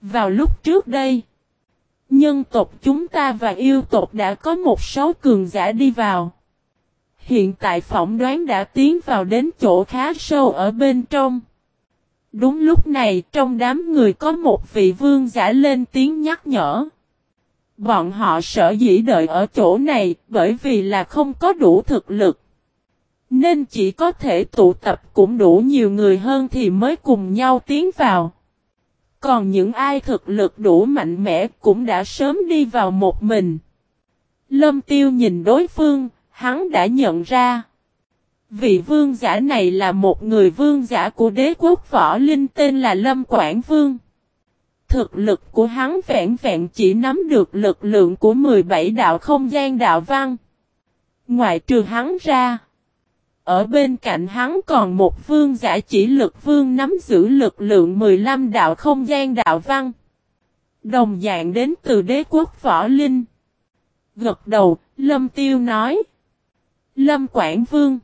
Vào lúc trước đây, nhân tộc chúng ta và yêu tộc đã có một số cường giả đi vào. Hiện tại phỏng đoán đã tiến vào đến chỗ khá sâu ở bên trong. Đúng lúc này trong đám người có một vị vương giả lên tiếng nhắc nhở. Bọn họ sợ dĩ đợi ở chỗ này bởi vì là không có đủ thực lực. Nên chỉ có thể tụ tập cũng đủ nhiều người hơn thì mới cùng nhau tiến vào. Còn những ai thực lực đủ mạnh mẽ cũng đã sớm đi vào một mình. Lâm tiêu nhìn đối phương, hắn đã nhận ra. Vị vương giả này là một người vương giả của đế quốc võ linh tên là Lâm Quảng Vương. Thực lực của hắn vẹn vẹn chỉ nắm được lực lượng của 17 đạo không gian đạo văn. Ngoại trừ hắn ra. Ở bên cạnh hắn còn một vương giả chỉ lực vương nắm giữ lực lượng 15 đạo không gian đạo văn. Đồng dạng đến từ đế quốc võ linh. Gật đầu, Lâm Tiêu nói. Lâm Quảng Vương.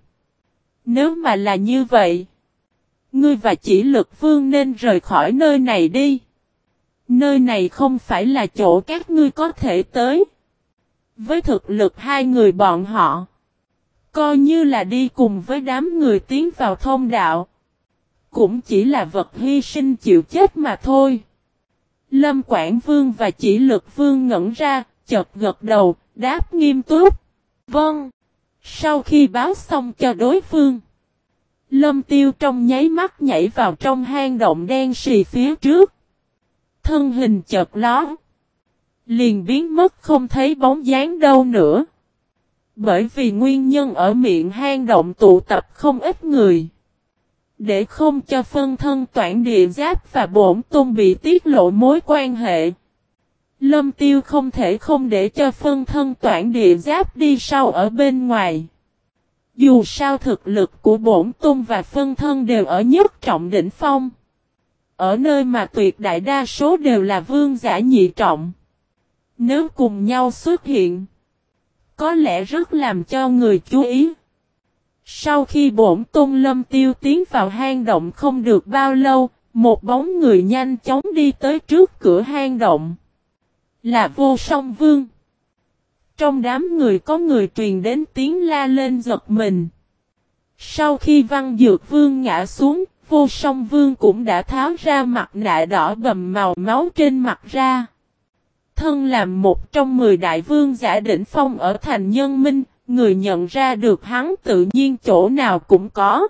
Nếu mà là như vậy. Ngươi và chỉ lực vương nên rời khỏi nơi này đi. Nơi này không phải là chỗ các ngươi có thể tới. Với thực lực hai người bọn họ. Coi như là đi cùng với đám người tiến vào thông đạo. Cũng chỉ là vật hy sinh chịu chết mà thôi. Lâm Quảng Vương và chỉ lực vương ngẩn ra, chợt gật đầu, đáp nghiêm túc. Vâng. Sau khi báo xong cho đối phương. Lâm tiêu trong nháy mắt nhảy vào trong hang động đen xì phía trước. Thân hình chợt ló. Liền biến mất không thấy bóng dáng đâu nữa. Bởi vì nguyên nhân ở miệng hang động tụ tập không ít người. Để không cho phân thân toản địa giáp và bổn tôn bị tiết lộ mối quan hệ. Lâm tiêu không thể không để cho phân thân toản địa giáp đi sau ở bên ngoài. Dù sao thực lực của bổn tôn và phân thân đều ở nhất trọng đỉnh phong. Ở nơi mà tuyệt đại đa số đều là vương giả nhị trọng. Nếu cùng nhau xuất hiện, có lẽ rất làm cho người chú ý. Sau khi bổn tôn lâm tiêu tiến vào hang động không được bao lâu, một bóng người nhanh chóng đi tới trước cửa hang động. Là vô song vương. Trong đám người có người truyền đến tiếng la lên giật mình. Sau khi văn dược vương ngã xuống, vô song vương cũng đã tháo ra mặt nạ đỏ bầm màu máu trên mặt ra. Thân làm một trong mười đại vương giả đỉnh phong ở thành nhân minh, người nhận ra được hắn tự nhiên chỗ nào cũng có.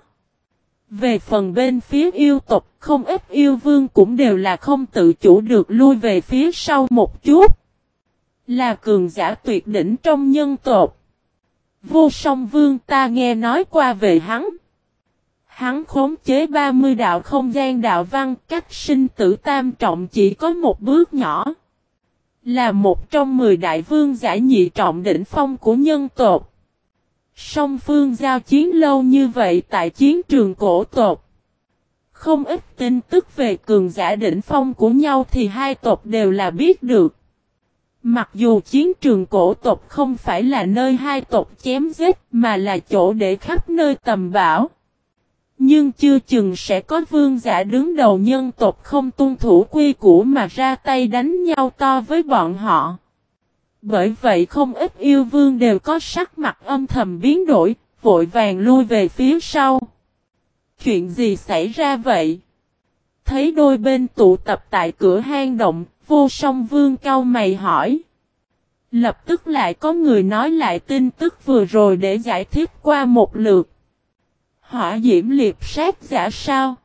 Về phần bên phía yêu tộc, không ít yêu vương cũng đều là không tự chủ được lui về phía sau một chút. Là cường giả tuyệt đỉnh trong nhân tộc. Vô song vương ta nghe nói qua về hắn. Hắn khống chế 30 đạo không gian đạo văn cách sinh tử tam trọng chỉ có một bước nhỏ. Là một trong 10 đại vương giả nhị trọng đỉnh phong của nhân tộc. Song phương giao chiến lâu như vậy tại chiến trường cổ tộc. Không ít tin tức về cường giả đỉnh phong của nhau thì hai tộc đều là biết được. Mặc dù chiến trường cổ tộc không phải là nơi hai tộc chém giết mà là chỗ để khắp nơi tầm bảo. Nhưng chưa chừng sẽ có vương giả đứng đầu nhân tộc không tuân thủ quy củ mà ra tay đánh nhau to với bọn họ. Bởi vậy không ít yêu vương đều có sắc mặt âm thầm biến đổi, vội vàng lui về phía sau. Chuyện gì xảy ra vậy? Thấy đôi bên tụ tập tại cửa hang động, vô song vương cao mày hỏi. Lập tức lại có người nói lại tin tức vừa rồi để giải thích qua một lượt. Hỏa diễm liệt sát giả sao?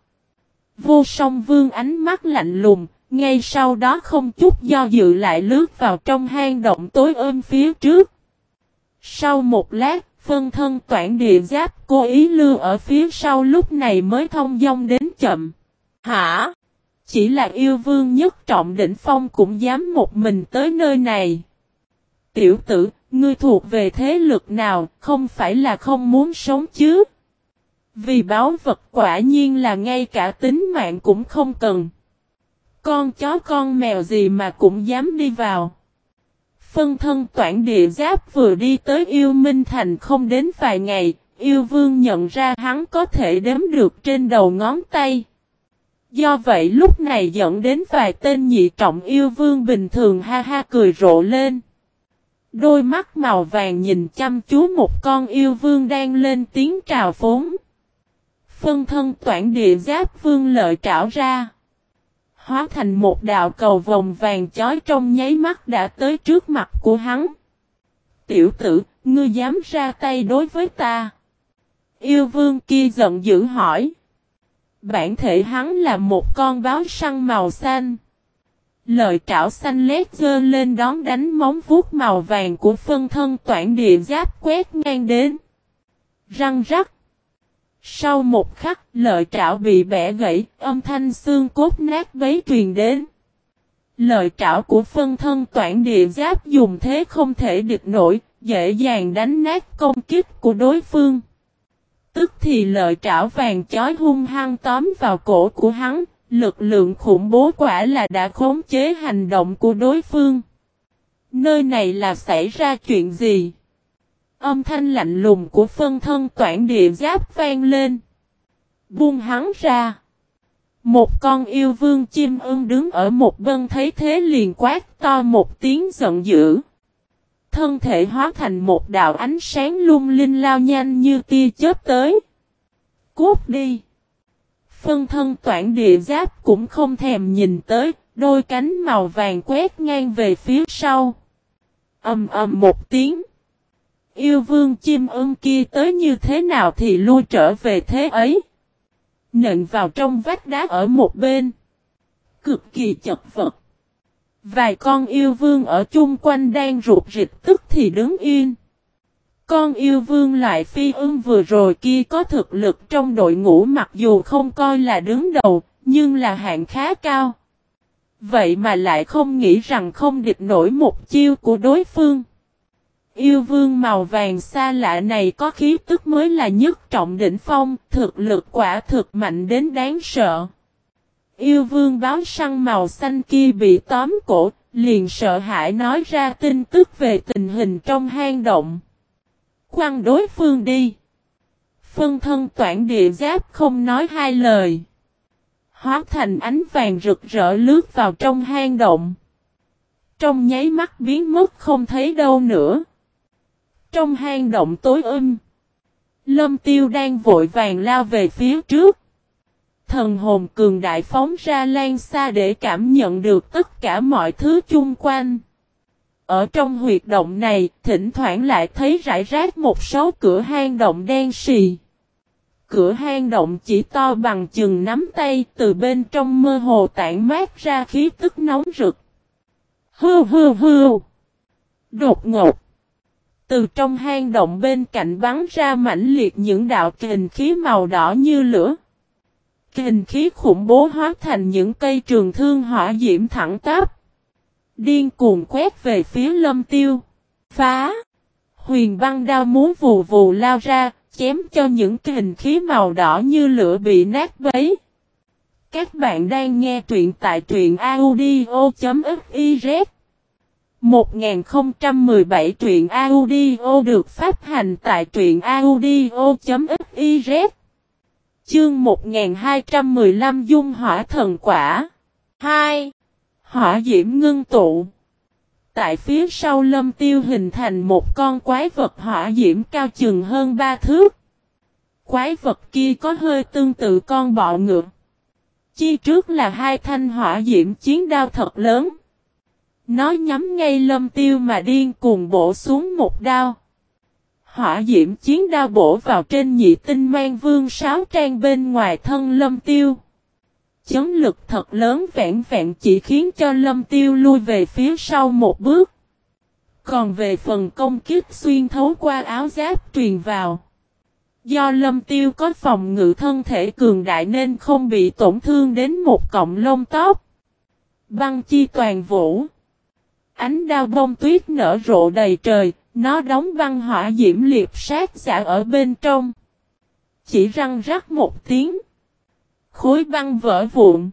Vô song vương ánh mắt lạnh lùng, ngay sau đó không chút do dự lại lướt vào trong hang động tối ôm phía trước. Sau một lát, phân thân toản địa giáp cố ý lưu ở phía sau lúc này mới thông dong đến chậm. Hả? Chỉ là yêu vương nhất trọng đỉnh phong cũng dám một mình tới nơi này. Tiểu tử, ngươi thuộc về thế lực nào, không phải là không muốn sống chứ? Vì báo vật quả nhiên là ngay cả tính mạng cũng không cần. Con chó con mèo gì mà cũng dám đi vào. Phân thân toản địa giáp vừa đi tới yêu minh thành không đến vài ngày, yêu vương nhận ra hắn có thể đếm được trên đầu ngón tay. Do vậy lúc này dẫn đến vài tên nhị trọng yêu vương bình thường ha ha cười rộ lên. Đôi mắt màu vàng nhìn chăm chú một con yêu vương đang lên tiếng trào phúng. Phân thân toản địa giáp vương lợi trảo ra. Hóa thành một đạo cầu vòng vàng chói trong nháy mắt đã tới trước mặt của hắn. Tiểu tử, ngươi dám ra tay đối với ta. Yêu vương kia giận dữ hỏi. Bản thể hắn là một con báo săn màu xanh. Lợi trảo xanh lét dơ lên đón đánh móng vuốt màu vàng của phân thân toản địa giáp quét ngang đến. Răng rắc. Sau một khắc, lợi trảo bị bẻ gãy, âm thanh xương cốt nát bấy truyền đến. Lợi trảo của phân thân toản địa giáp dùng thế không thể địch nổi, dễ dàng đánh nát công kích của đối phương. Tức thì lợi trảo vàng chói hung hăng tóm vào cổ của hắn, lực lượng khủng bố quả là đã khống chế hành động của đối phương. Nơi này là xảy ra chuyện gì? Âm thanh lạnh lùng của phân thân toản địa giáp vang lên. Buông hắn ra. Một con yêu vương chim ưng đứng ở một bên thấy thế liền quát to một tiếng giận dữ. Thân thể hóa thành một đạo ánh sáng lung linh lao nhanh như tia chớp tới. Cút đi. Phân thân toản địa giáp cũng không thèm nhìn tới, đôi cánh màu vàng quét ngang về phía sau. Âm ầm một tiếng. Yêu vương chim ưng kia tới như thế nào thì lui trở về thế ấy. Nện vào trong vách đá ở một bên. Cực kỳ chật vật. Vài con yêu vương ở chung quanh đang ruột rịch tức thì đứng yên. Con yêu vương loại phi ưng vừa rồi kia có thực lực trong đội ngũ mặc dù không coi là đứng đầu, nhưng là hạng khá cao. Vậy mà lại không nghĩ rằng không địch nổi một chiêu của đối phương. Yêu vương màu vàng xa lạ này có khí tức mới là nhất trọng đỉnh phong, thực lực quả thực mạnh đến đáng sợ. Yêu vương báo săn màu xanh kia bị tóm cổ, liền sợ hãi nói ra tin tức về tình hình trong hang động. Quăng đối phương đi. Phân thân toản địa giáp không nói hai lời. Hóa thành ánh vàng rực rỡ lướt vào trong hang động. Trong nháy mắt biến mất không thấy đâu nữa. Trong hang động tối âm. Lâm tiêu đang vội vàng lao về phía trước. Thần hồn cường đại phóng ra lan xa để cảm nhận được tất cả mọi thứ chung quanh. Ở trong huyệt động này, thỉnh thoảng lại thấy rải rác một số cửa hang động đen xì. Cửa hang động chỉ to bằng chừng nắm tay, từ bên trong mơ hồ tản mát ra khí tức nóng rực. Hư hư hư. Đột ngột. Từ trong hang động bên cạnh bắn ra mãnh liệt những đạo kình khí màu đỏ như lửa. Kình khí khủng bố hóa thành những cây trường thương hỏa diễm thẳng tắp. Điên cuồng quét về phía lâm tiêu. Phá! Huyền băng đao muốn vù vù lao ra, chém cho những kình khí màu đỏ như lửa bị nát bấy. Các bạn đang nghe truyện tại truyện audio.fiz 1017 truyện audio được phát hành tại truyện audio.fiz Chương 1215 Dung Hỏa Thần Quả 2. Hỏa Diễm Ngưng Tụ Tại phía sau lâm tiêu hình thành một con quái vật hỏa diễm cao chừng hơn ba thước. Quái vật kia có hơi tương tự con bọ ngựa. Chi trước là hai thanh hỏa diễm chiến đao thật lớn. Nó nhắm ngay lâm tiêu mà điên cuồng bổ xuống một đao. Hỏa diễm chiến đao bổ vào trên nhị tinh mang vương sáo trang bên ngoài thân lâm tiêu. Chấn lực thật lớn vẹn vẹn chỉ khiến cho lâm tiêu lui về phía sau một bước. Còn về phần công kích xuyên thấu qua áo giáp truyền vào. Do lâm tiêu có phòng ngự thân thể cường đại nên không bị tổn thương đến một cọng lông tóc. Băng chi toàn vũ. Ánh đao bông tuyết nở rộ đầy trời, nó đóng băng hỏa diễm liệt sát giả ở bên trong. Chỉ răng rắc một tiếng. Khối băng vỡ vụn.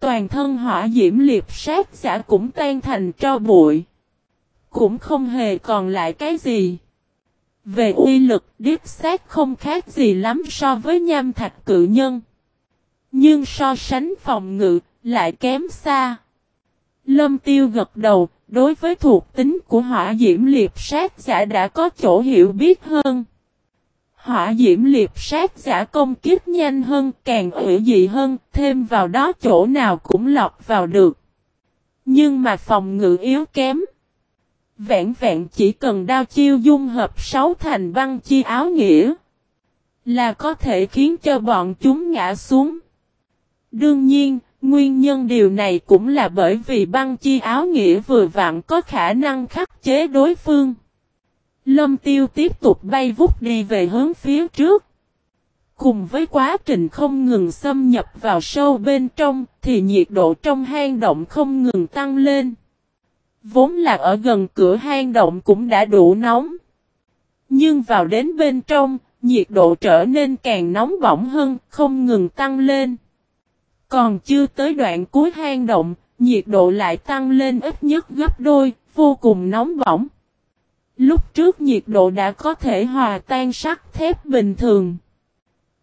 Toàn thân hỏa diễm liệt sát giả cũng tan thành tro bụi. Cũng không hề còn lại cái gì. Về uy lực điếp sát không khác gì lắm so với nham thạch cự nhân. Nhưng so sánh phòng ngự, lại kém xa. Lâm tiêu gật đầu, đối với thuộc tính của hỏa diễm liệp sát giả đã có chỗ hiểu biết hơn. Hỏa diễm liệp sát giả công kiếp nhanh hơn, càng hữu dị hơn, thêm vào đó chỗ nào cũng lọt vào được. Nhưng mà phòng ngự yếu kém. Vẹn vẹn chỉ cần đao chiêu dung hợp sáu thành băng chi áo nghĩa. Là có thể khiến cho bọn chúng ngã xuống. Đương nhiên, nguyên nhân điều này cũng là bởi vì băng chi áo nghĩa vừa vặn có khả năng khắc chế đối phương. Lâm tiêu tiếp tục bay vút đi về hướng phía trước. Cùng với quá trình không ngừng xâm nhập vào sâu bên trong, thì nhiệt độ trong hang động không ngừng tăng lên. Vốn là ở gần cửa hang động cũng đã đủ nóng. Nhưng vào đến bên trong, nhiệt độ trở nên càng nóng bỏng hơn, không ngừng tăng lên. Còn chưa tới đoạn cuối hang động, nhiệt độ lại tăng lên ít nhất gấp đôi, vô cùng nóng bỏng. Lúc trước nhiệt độ đã có thể hòa tan sắt thép bình thường.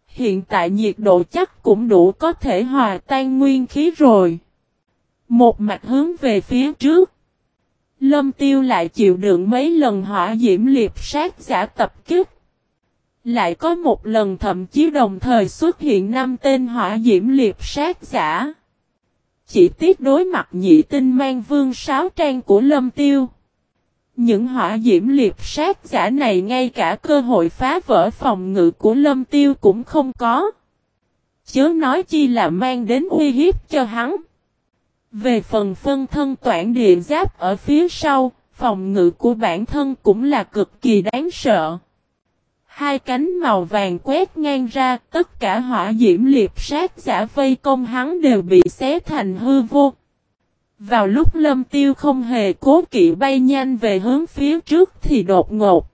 Hiện tại nhiệt độ chắc cũng đủ có thể hòa tan nguyên khí rồi. Một mặt hướng về phía trước. Lâm tiêu lại chịu đựng mấy lần hỏa diễm liệp sát giả tập kích. Lại có một lần thậm chí đồng thời xuất hiện năm tên hỏa diễm liệt sát giả. Chỉ tiếc đối mặt nhị tinh mang vương sáo trang của lâm tiêu. Những hỏa diễm liệt sát giả này ngay cả cơ hội phá vỡ phòng ngự của lâm tiêu cũng không có. Chớ nói chi là mang đến uy hiếp cho hắn. Về phần phân thân toản địa giáp ở phía sau, phòng ngự của bản thân cũng là cực kỳ đáng sợ. Hai cánh màu vàng quét ngang ra, tất cả hỏa diễm liệp sát giả vây công hắn đều bị xé thành hư vô. Vào lúc lâm tiêu không hề cố kỵ bay nhanh về hướng phía trước thì đột ngột.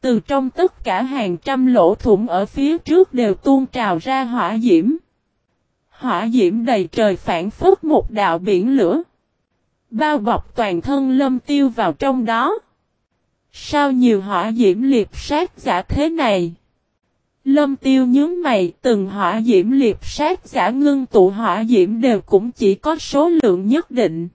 Từ trong tất cả hàng trăm lỗ thủng ở phía trước đều tuôn trào ra hỏa diễm. Hỏa diễm đầy trời phản phất một đạo biển lửa. Bao bọc toàn thân lâm tiêu vào trong đó. Sao nhiều hỏa diễm liệp sát giả thế này? Lâm tiêu nhướng mày, từng hỏa diễm liệp sát giả ngưng tụ hỏa diễm đều cũng chỉ có số lượng nhất định.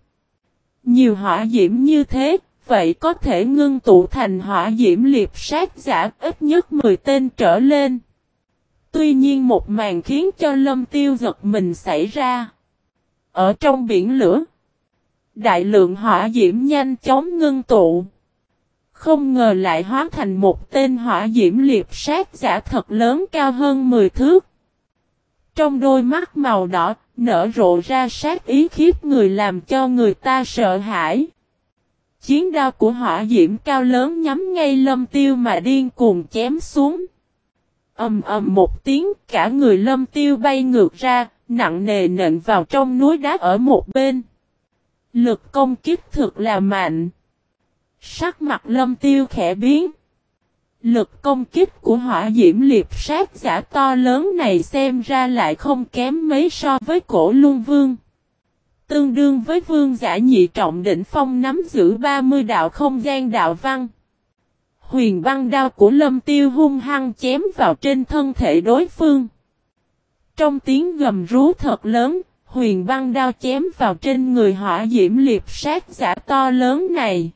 Nhiều hỏa diễm như thế, vậy có thể ngưng tụ thành hỏa diễm liệp sát giả ít nhất 10 tên trở lên. Tuy nhiên một màn khiến cho lâm tiêu giật mình xảy ra. Ở trong biển lửa, đại lượng hỏa diễm nhanh chóng ngưng tụ. Không ngờ lại hóa thành một tên hỏa diễm liệp sát giả thật lớn cao hơn 10 thước. Trong đôi mắt màu đỏ, nở rộ ra sát ý khiếp người làm cho người ta sợ hãi. Chiến đao của hỏa diễm cao lớn nhắm ngay lâm tiêu mà điên cuồng chém xuống. ầm ầm một tiếng cả người lâm tiêu bay ngược ra, nặng nề nện vào trong núi đá ở một bên. Lực công kích thực là mạnh. Sắc mặt lâm tiêu khẽ biến. Lực công kích của hỏa diễm liệp sát giả to lớn này xem ra lại không kém mấy so với cổ luân vương. Tương đương với vương giả nhị trọng đỉnh phong nắm giữ 30 đạo không gian đạo văn. Huyền băng đao của lâm tiêu hung hăng chém vào trên thân thể đối phương. Trong tiếng gầm rú thật lớn, huyền băng đao chém vào trên người hỏa diễm liệp sát giả to lớn này.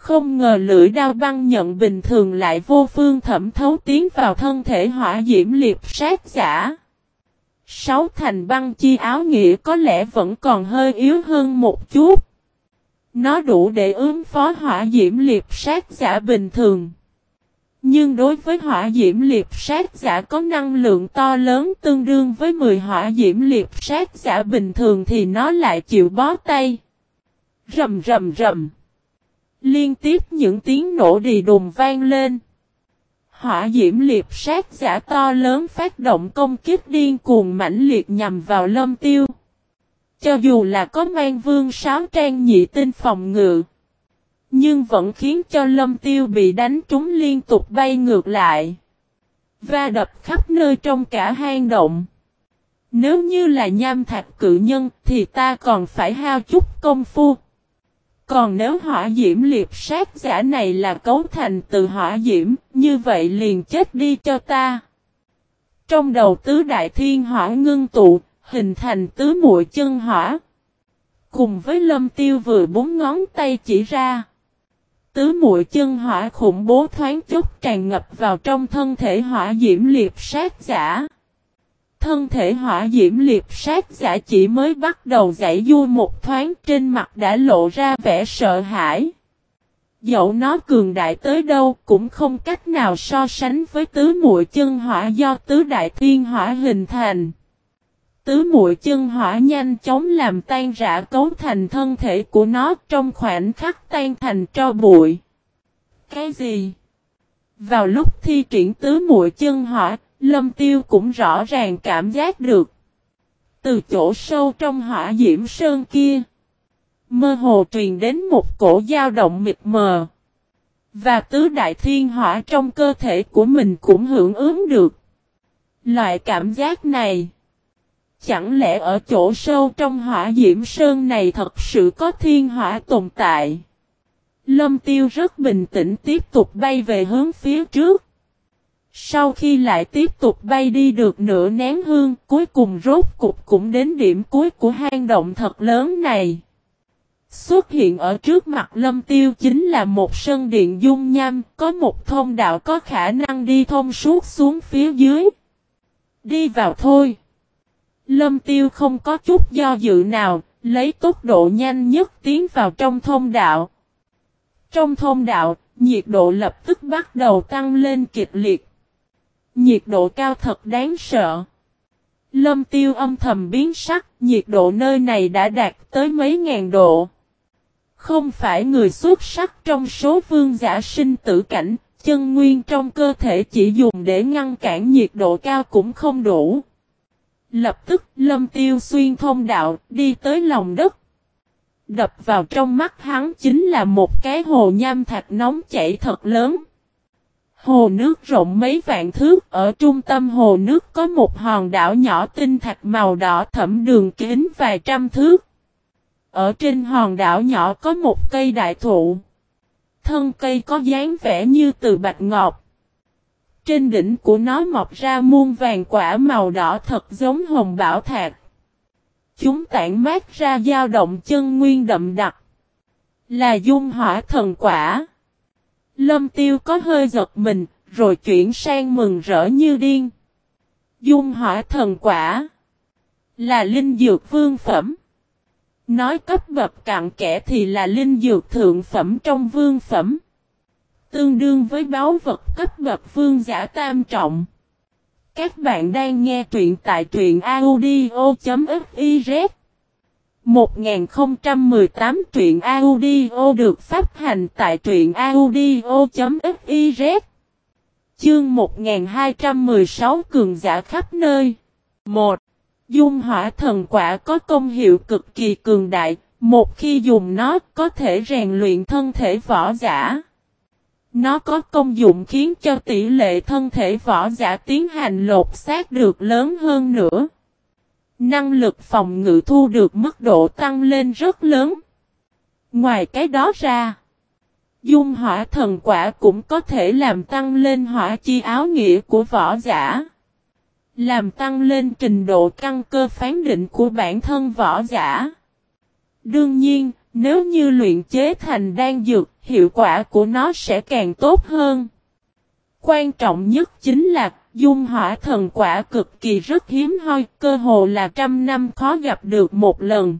Không ngờ lưỡi đao băng nhận bình thường lại vô phương thẩm thấu tiến vào thân thể hỏa diễm liệt sát giả. Sáu thành băng chi áo nghĩa có lẽ vẫn còn hơi yếu hơn một chút. Nó đủ để ứng phó hỏa diễm liệt sát giả bình thường. Nhưng đối với hỏa diễm liệt sát giả có năng lượng to lớn tương đương với 10 hỏa diễm liệt sát giả bình thường thì nó lại chịu bó tay. Rầm rầm rầm. Liên tiếp những tiếng nổ đì đùng vang lên. Hỏa diễm liệp sát giả to lớn phát động công kích điên cuồng mãnh liệt nhằm vào lâm tiêu. Cho dù là có mang vương sáo trang nhị tinh phòng ngự. Nhưng vẫn khiến cho lâm tiêu bị đánh trúng liên tục bay ngược lại. Và đập khắp nơi trong cả hang động. Nếu như là nham thạch cự nhân thì ta còn phải hao chút công phu. Còn nếu hỏa diễm liệp sát giả này là cấu thành từ hỏa diễm, như vậy liền chết đi cho ta. Trong đầu tứ đại thiên hỏa ngưng tụ, hình thành tứ muội chân hỏa. Cùng với lâm tiêu vừa bốn ngón tay chỉ ra. Tứ muội chân hỏa khủng bố thoáng chút tràn ngập vào trong thân thể hỏa diễm liệt sát giả. Thân thể hỏa diễm liệt sát giả chỉ mới bắt đầu giải du một thoáng trên mặt đã lộ ra vẻ sợ hãi. Dẫu nó cường đại tới đâu cũng không cách nào so sánh với tứ muội chân hỏa do tứ đại thiên hỏa hình thành. Tứ muội chân hỏa nhanh chóng làm tan rã cấu thành thân thể của nó trong khoảnh khắc tan thành tro bụi. Cái gì? Vào lúc thi triển tứ muội chân hỏa, Lâm Tiêu cũng rõ ràng cảm giác được. Từ chỗ sâu trong hỏa diễm sơn kia, mơ hồ truyền đến một cổ dao động mịt mờ. Và tứ đại thiên hỏa trong cơ thể của mình cũng hưởng ứng được. Loại cảm giác này Chẳng lẽ ở chỗ sâu trong hỏa diễm sơn này thật sự có thiên hỏa tồn tại? Lâm tiêu rất bình tĩnh tiếp tục bay về hướng phía trước. Sau khi lại tiếp tục bay đi được nửa nén hương, cuối cùng rốt cục cũng đến điểm cuối của hang động thật lớn này. Xuất hiện ở trước mặt lâm tiêu chính là một sân điện dung nham, có một thông đạo có khả năng đi thông suốt xuống phía dưới. Đi vào thôi. Lâm tiêu không có chút do dự nào, lấy tốc độ nhanh nhất tiến vào trong thông đạo. Trong thông đạo, nhiệt độ lập tức bắt đầu tăng lên kịch liệt. Nhiệt độ cao thật đáng sợ. Lâm tiêu âm thầm biến sắc, nhiệt độ nơi này đã đạt tới mấy ngàn độ. Không phải người xuất sắc trong số vương giả sinh tử cảnh, chân nguyên trong cơ thể chỉ dùng để ngăn cản nhiệt độ cao cũng không đủ. Lập tức lâm tiêu xuyên thông đạo đi tới lòng đất. Đập vào trong mắt hắn chính là một cái hồ nham thạch nóng chảy thật lớn. Hồ nước rộng mấy vạn thước, ở trung tâm hồ nước có một hòn đảo nhỏ tinh thạch màu đỏ thẫm đường kính vài trăm thước. Ở trên hòn đảo nhỏ có một cây đại thụ. Thân cây có dáng vẻ như từ bạch ngọc. Trên đỉnh của nó mọc ra muôn vàng quả màu đỏ thật giống hồng bảo thạch. Chúng tản mát ra dao động chân nguyên đậm đặc. Là dung hỏa thần quả. Lâm tiêu có hơi giật mình, rồi chuyển sang mừng rỡ như điên. Dung hỏa thần quả. Là linh dược vương phẩm. Nói cấp bậc cặn kẽ thì là linh dược thượng phẩm trong vương phẩm. Tương đương với báo vật cấp bậc vương giả tam trọng. Các bạn đang nghe truyện tại truyện audio.fif 1018 truyện audio được phát hành tại truyện audio.fiz Chương 1216 cường giả khắp nơi 1. Dung hỏa thần quả có công hiệu cực kỳ cường đại, một khi dùng nó có thể rèn luyện thân thể võ giả. Nó có công dụng khiến cho tỷ lệ thân thể võ giả tiến hành lột xác được lớn hơn nữa. Năng lực phòng ngự thu được mức độ tăng lên rất lớn. Ngoài cái đó ra, dung hỏa thần quả cũng có thể làm tăng lên hỏa chi áo nghĩa của võ giả. Làm tăng lên trình độ căn cơ phán định của bản thân võ giả. Đương nhiên, nếu như luyện chế thành đan dược, hiệu quả của nó sẽ càng tốt hơn. Quan trọng nhất chính là dung hỏa thần quả cực kỳ rất hiếm hoi, cơ hồ là trăm năm khó gặp được một lần.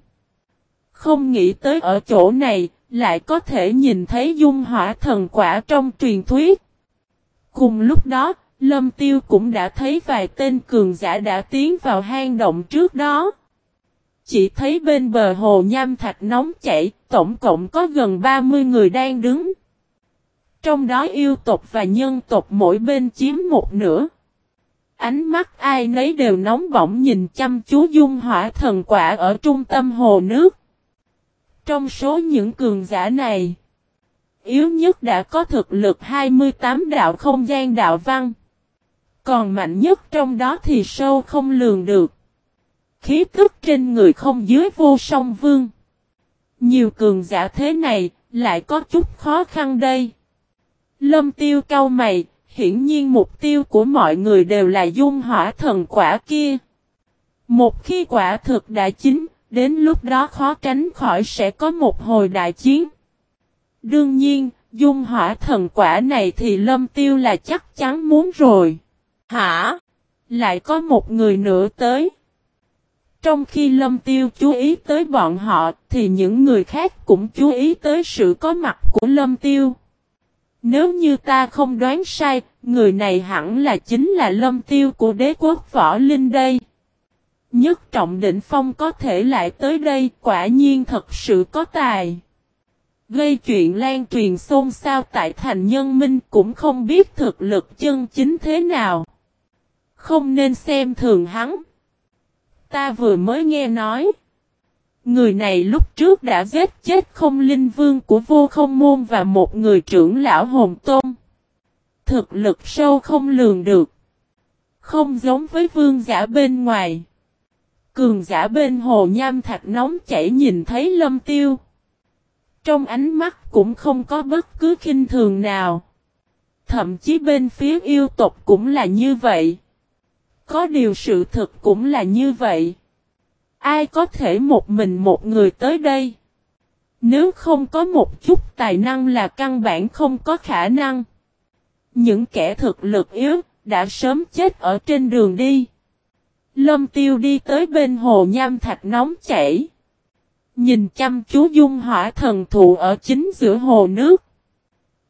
Không nghĩ tới ở chỗ này, lại có thể nhìn thấy dung hỏa thần quả trong truyền thuyết. Cùng lúc đó, Lâm Tiêu cũng đã thấy vài tên cường giả đã tiến vào hang động trước đó. Chỉ thấy bên bờ hồ nham thạch nóng chảy, tổng cộng có gần 30 người đang đứng. Trong đó yêu tộc và nhân tộc mỗi bên chiếm một nửa. Ánh mắt ai nấy đều nóng bỏng nhìn chăm chú dung hỏa thần quả ở trung tâm hồ nước. Trong số những cường giả này, yếu nhất đã có thực lực 28 đạo không gian đạo văn. Còn mạnh nhất trong đó thì sâu không lường được. Khí tức trên người không dưới vô song vương. Nhiều cường giả thế này, lại có chút khó khăn đây. Lâm tiêu cao mày, Hiển nhiên mục tiêu của mọi người đều là dung hỏa thần quả kia. Một khi quả thực đã chín, đến lúc đó khó tránh khỏi sẽ có một hồi đại chiến. Đương nhiên, dung hỏa thần quả này thì lâm tiêu là chắc chắn muốn rồi. Hả? Lại có một người nữa tới. Trong khi lâm tiêu chú ý tới bọn họ thì những người khác cũng chú ý tới sự có mặt của lâm tiêu. Nếu như ta không đoán sai, người này hẳn là chính là lâm tiêu của đế quốc võ linh đây. Nhất trọng định phong có thể lại tới đây quả nhiên thật sự có tài. Gây chuyện lan truyền xôn xao tại thành nhân minh cũng không biết thực lực chân chính thế nào. Không nên xem thường hắn. Ta vừa mới nghe nói. Người này lúc trước đã giết chết không linh vương của vô không môn và một người trưởng lão hồn tôn. Thực lực sâu không lường được. Không giống với vương giả bên ngoài. Cường giả bên hồ nham thạch nóng chảy nhìn thấy lâm tiêu. Trong ánh mắt cũng không có bất cứ khinh thường nào. Thậm chí bên phía yêu tộc cũng là như vậy. Có điều sự thực cũng là như vậy. Ai có thể một mình một người tới đây? Nếu không có một chút tài năng là căn bản không có khả năng. Những kẻ thực lực yếu đã sớm chết ở trên đường đi. Lâm tiêu đi tới bên hồ nham thạch nóng chảy. Nhìn chăm chú dung hỏa thần thụ ở chính giữa hồ nước.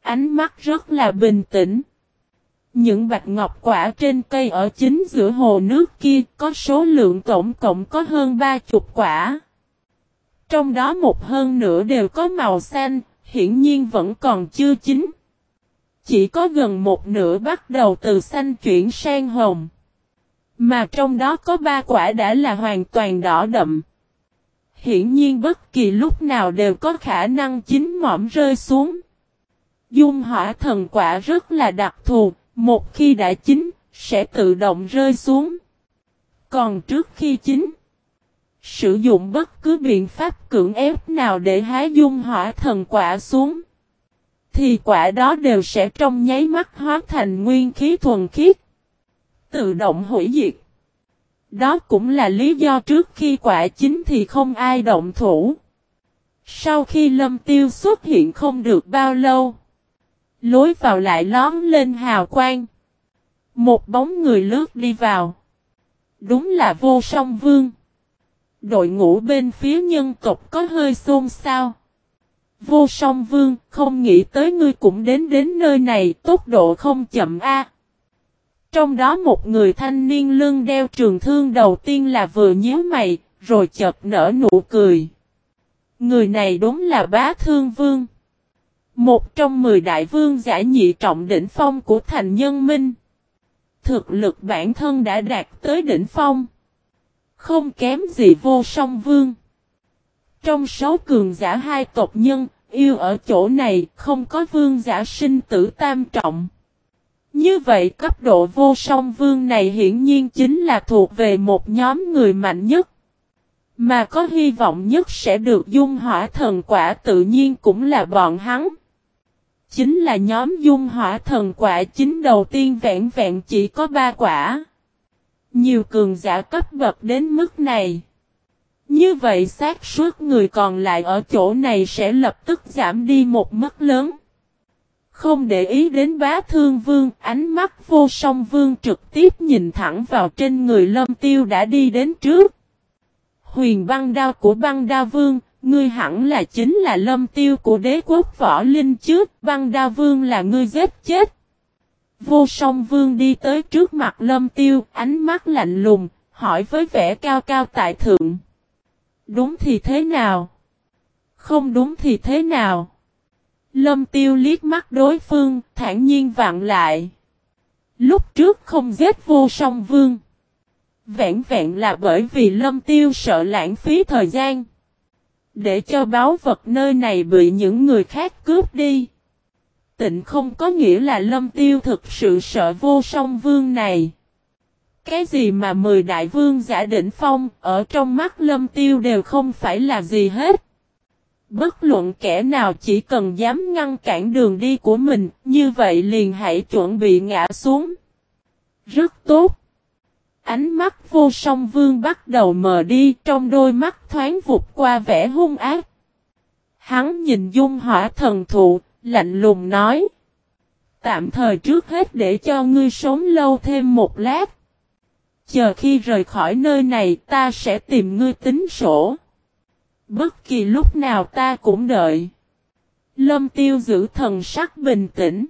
Ánh mắt rất là bình tĩnh. Những bạch ngọc quả trên cây ở chính giữa hồ nước kia có số lượng tổng cộng có hơn ba chục quả. Trong đó một hơn nửa đều có màu xanh, hiển nhiên vẫn còn chưa chín. Chỉ có gần một nửa bắt đầu từ xanh chuyển sang hồng. Mà trong đó có ba quả đã là hoàn toàn đỏ đậm. Hiển nhiên bất kỳ lúc nào đều có khả năng chín mỏm rơi xuống. Dung hỏa thần quả rất là đặc thù, một khi đã chín, sẽ tự động rơi xuống. Còn trước khi chín, sử dụng bất cứ biện pháp cưỡng ép nào để hái dung hỏa thần quả xuống, thì quả đó đều sẽ trong nháy mắt hóa thành nguyên khí thuần khiết, tự động hủy diệt. Đó cũng là lý do trước khi quả chín thì không ai động thủ. Sau khi lâm tiêu xuất hiện không được bao lâu, Lối vào lại lón lên hào quang. Một bóng người lướt đi vào. Đúng là vô song vương. Đội ngũ bên phía nhân tộc có hơi xôn xao. Vô song vương, không nghĩ tới ngươi cũng đến đến nơi này, tốc độ không chậm a. Trong đó một người thanh niên lưng đeo trường thương đầu tiên là vừa nhíu mày, rồi chợt nở nụ cười. Người này đúng là bá thương vương. Một trong mười đại vương giả nhị trọng đỉnh phong của thành nhân minh. Thực lực bản thân đã đạt tới đỉnh phong. Không kém gì vô song vương. Trong số cường giả hai tộc nhân, yêu ở chỗ này không có vương giả sinh tử tam trọng. Như vậy cấp độ vô song vương này hiển nhiên chính là thuộc về một nhóm người mạnh nhất. Mà có hy vọng nhất sẽ được dung hỏa thần quả tự nhiên cũng là bọn hắn chính là nhóm dung hỏa thần quả chính đầu tiên vẹn vẹn chỉ có ba quả. Nhiều cường giả cấp bậc đến mức này. Như vậy xác suốt người còn lại ở chỗ này sẽ lập tức giảm đi một mức lớn. Không để ý đến bá thương vương, ánh mắt vô song vương trực tiếp nhìn thẳng vào trên người lâm tiêu đã đi đến trước. Huyền băng đao của băng đao vương, Ngươi hẳn là chính là lâm tiêu của đế quốc võ linh chứ, băng đa vương là ngươi giết chết. Vô song vương đi tới trước mặt lâm tiêu, ánh mắt lạnh lùng, hỏi với vẻ cao cao tại thượng. Đúng thì thế nào? Không đúng thì thế nào? Lâm tiêu liếc mắt đối phương, thản nhiên vặn lại. Lúc trước không giết vô song vương. Vẹn vẹn là bởi vì lâm tiêu sợ lãng phí thời gian. Để cho báu vật nơi này bị những người khác cướp đi. Tịnh không có nghĩa là lâm tiêu thực sự sợ vô song vương này. Cái gì mà mười đại vương giả đỉnh phong ở trong mắt lâm tiêu đều không phải là gì hết. Bất luận kẻ nào chỉ cần dám ngăn cản đường đi của mình, như vậy liền hãy chuẩn bị ngã xuống. Rất tốt. Ánh mắt vô song vương bắt đầu mờ đi trong đôi mắt thoáng vụt qua vẻ hung ác. Hắn nhìn dung hỏa thần thụ, lạnh lùng nói. Tạm thời trước hết để cho ngươi sống lâu thêm một lát. Chờ khi rời khỏi nơi này ta sẽ tìm ngươi tính sổ. Bất kỳ lúc nào ta cũng đợi. Lâm tiêu giữ thần sắc bình tĩnh.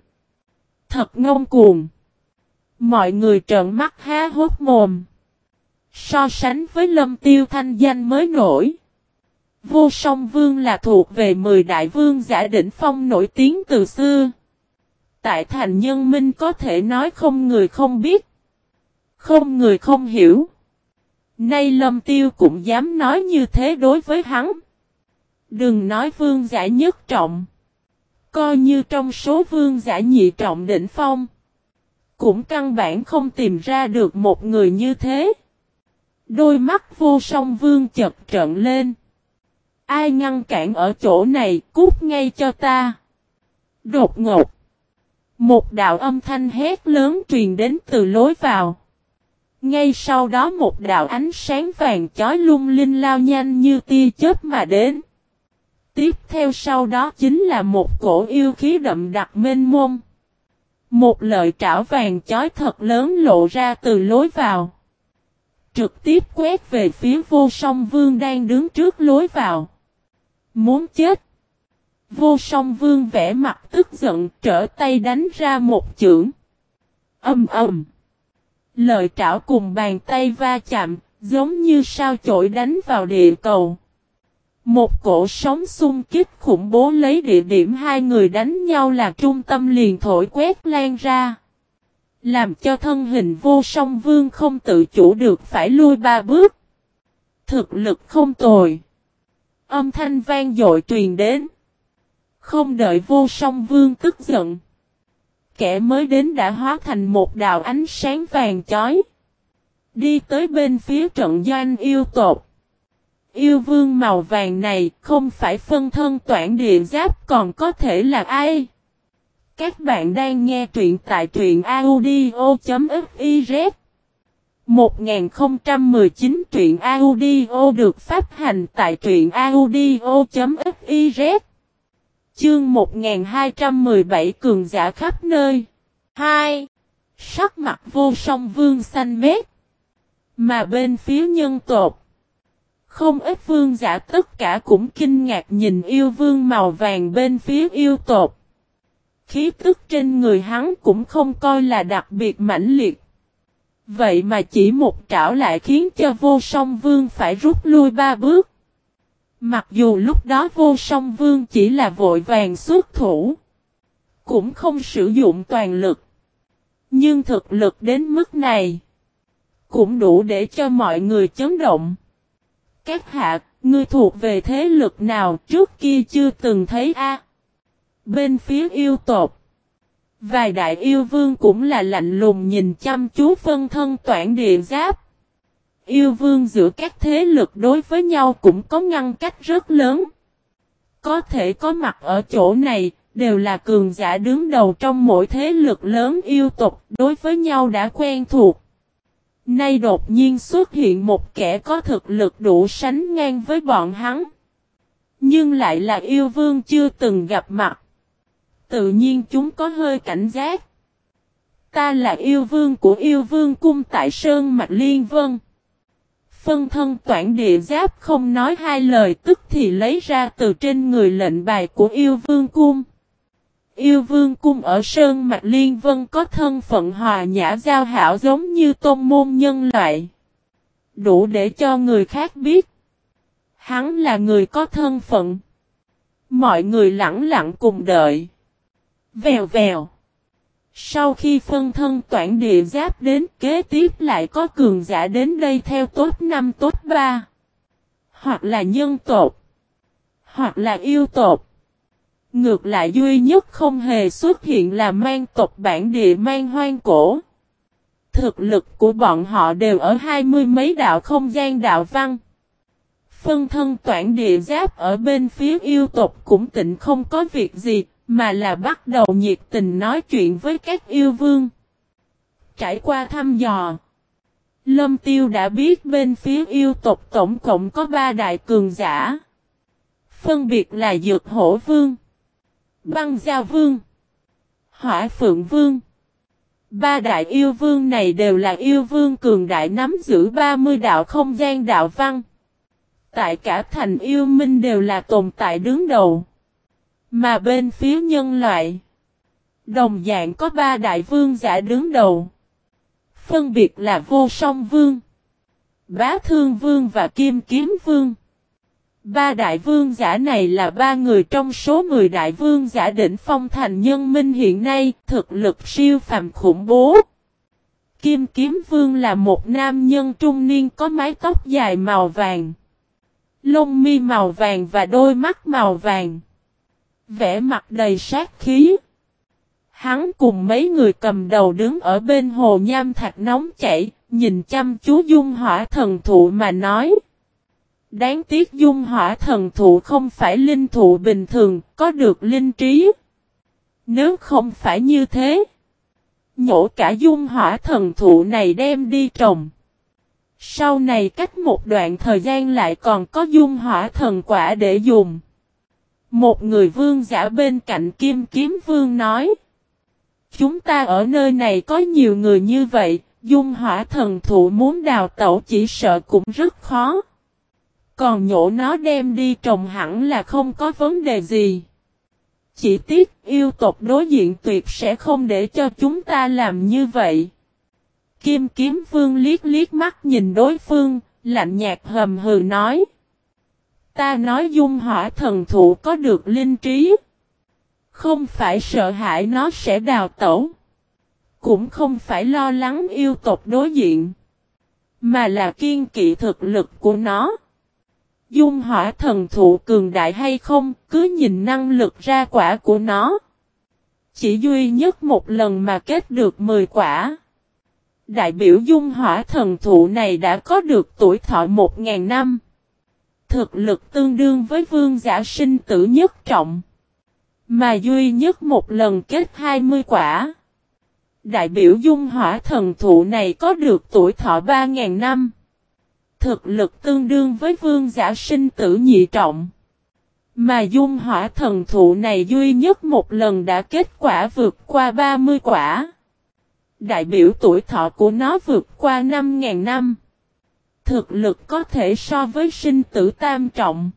Thật ngông cuồng. Mọi người trợn mắt há hốt mồm. So sánh với lâm tiêu thanh danh mới nổi. Vô song vương là thuộc về 10 đại vương giả đỉnh phong nổi tiếng từ xưa. Tại thành nhân minh có thể nói không người không biết. Không người không hiểu. Nay lâm tiêu cũng dám nói như thế đối với hắn. Đừng nói vương giả nhất trọng. Coi như trong số vương giả nhị trọng đỉnh phong. Cũng căn bản không tìm ra được một người như thế. Đôi mắt vô song vương chật trợn lên. Ai ngăn cản ở chỗ này, cút ngay cho ta. Đột ngột. Một đạo âm thanh hét lớn truyền đến từ lối vào. Ngay sau đó một đạo ánh sáng vàng chói lung linh lao nhanh như tia chớp mà đến. Tiếp theo sau đó chính là một cổ yêu khí đậm đặc mênh mông. Một lợi trảo vàng chói thật lớn lộ ra từ lối vào. Trực tiếp quét về phía vô song vương đang đứng trước lối vào. Muốn chết. Vô song vương vẽ mặt tức giận trở tay đánh ra một chưởng. Âm ầm. Lợi trảo cùng bàn tay va chạm, giống như sao chổi đánh vào địa cầu. Một cổ sóng xung kích khủng bố lấy địa điểm hai người đánh nhau là trung tâm liền thổi quét lan ra. Làm cho thân hình vô song vương không tự chủ được phải lui ba bước. Thực lực không tồi. Âm thanh vang dội truyền đến. Không đợi vô song vương tức giận. Kẻ mới đến đã hóa thành một đạo ánh sáng vàng chói. Đi tới bên phía trận doanh yêu tột. Yêu vương màu vàng này không phải phân thân toản địa giáp còn có thể là ai? Các bạn đang nghe truyện tại truyện audio.fiz 1019 truyện audio được phát hành tại truyện audio.fiz Chương 1217 cường giả khắp nơi 2. Sắc mặt vô song vương xanh mét Mà bên phía nhân tột không ít vương giả tất cả cũng kinh ngạc nhìn yêu vương màu vàng bên phía yêu tột Khí tức trên người hắn cũng không coi là đặc biệt mãnh liệt Vậy mà chỉ một trảo lại khiến cho vô song vương phải rút lui ba bước. Mặc dù lúc đó vô song vương chỉ là vội vàng xuất thủ. Cũng không sử dụng toàn lực. Nhưng thực lực đến mức này. Cũng đủ để cho mọi người chấn động. Các hạ, ngươi thuộc về thế lực nào trước kia chưa từng thấy a Bên phía yêu tộc. Vài đại yêu vương cũng là lạnh lùng nhìn chăm chú phân thân toản địa giáp. Yêu vương giữa các thế lực đối với nhau cũng có ngăn cách rất lớn. Có thể có mặt ở chỗ này, đều là cường giả đứng đầu trong mỗi thế lực lớn yêu tộc đối với nhau đã quen thuộc. Nay đột nhiên xuất hiện một kẻ có thực lực đủ sánh ngang với bọn hắn. Nhưng lại là yêu vương chưa từng gặp mặt tự nhiên chúng có hơi cảnh giác. Ta là yêu vương của yêu vương cung tại Sơn Mạch Liên Vân. Phân thân toản địa giáp không nói hai lời tức thì lấy ra từ trên người lệnh bài của yêu vương cung. Yêu vương cung ở Sơn Mạch Liên Vân có thân phận hòa nhã giao hảo giống như tôn môn nhân loại. Đủ để cho người khác biết. Hắn là người có thân phận. Mọi người lặng lặng cùng đợi. Vèo vèo. Sau khi phân thân toản địa giáp đến, kế tiếp lại có cường giả đến đây theo tốt 5 tốt 3. Hoặc là nhân tộc. Hoặc là yêu tộc. Ngược lại duy nhất không hề xuất hiện là mang tộc bản địa mang hoang cổ. Thực lực của bọn họ đều ở hai mươi mấy đạo không gian đạo văn. Phân thân toản địa giáp ở bên phía yêu tộc cũng tịnh không có việc gì, mà là bắt đầu nhiệt tình nói chuyện với các yêu vương. Trải qua thăm dò, Lâm Tiêu đã biết bên phía yêu tộc tổng cộng có ba đại cường giả. Phân biệt là Dược Hổ Vương, Băng Gia Vương, Hỏa Phượng Vương. Ba đại yêu vương này đều là yêu vương cường đại nắm giữ 30 đạo không gian đạo văn. Tại cả thành yêu minh đều là tồn tại đứng đầu. Mà bên phía nhân loại, đồng dạng có ba đại vương giả đứng đầu. Phân biệt là vô song vương, bá thương vương và kim kiếm vương. Ba đại vương giả này là ba người trong số 10 đại vương giả đỉnh phong thành nhân minh hiện nay, thực lực siêu phàm khủng bố. Kim Kiếm Vương là một nam nhân trung niên có mái tóc dài màu vàng, lông mi màu vàng và đôi mắt màu vàng. Vẻ mặt đầy sát khí. Hắn cùng mấy người cầm đầu đứng ở bên hồ nham thạch nóng chảy, nhìn chăm chú dung hỏa thần thụ mà nói. Đáng tiếc dung hỏa thần thụ không phải linh thụ bình thường, có được linh trí. Nếu không phải như thế, nhổ cả dung hỏa thần thụ này đem đi trồng. Sau này cách một đoạn thời gian lại còn có dung hỏa thần quả để dùng. Một người vương giả bên cạnh kim kiếm vương nói. Chúng ta ở nơi này có nhiều người như vậy, dung hỏa thần thụ muốn đào tẩu chỉ sợ cũng rất khó. Còn nhổ nó đem đi trồng hẳn là không có vấn đề gì. Chỉ tiếc yêu tộc đối diện tuyệt sẽ không để cho chúng ta làm như vậy. Kim kiếm vương liếc liếc mắt nhìn đối phương, lạnh nhạt hầm hừ nói. Ta nói dung hỏa thần thụ có được linh trí. Không phải sợ hãi nó sẽ đào tẩu. Cũng không phải lo lắng yêu tộc đối diện. Mà là kiên kỵ thực lực của nó. Dung hỏa thần thụ cường đại hay không, cứ nhìn năng lực ra quả của nó. Chỉ duy nhất một lần mà kết được 10 quả. Đại biểu dung hỏa thần thụ này đã có được tuổi thọ 1.000 năm. Thực lực tương đương với vương giả sinh tử nhất trọng. Mà duy nhất một lần kết 20 quả. Đại biểu dung hỏa thần thụ này có được tuổi thọ 3.000 năm thực lực tương đương với vương giả sinh tử nhị trọng. Mà dung hỏa thần thụ này duy nhất một lần đã kết quả vượt qua 30 quả. Đại biểu tuổi thọ của nó vượt qua 5.000 năm. Thực lực có thể so với sinh tử tam trọng.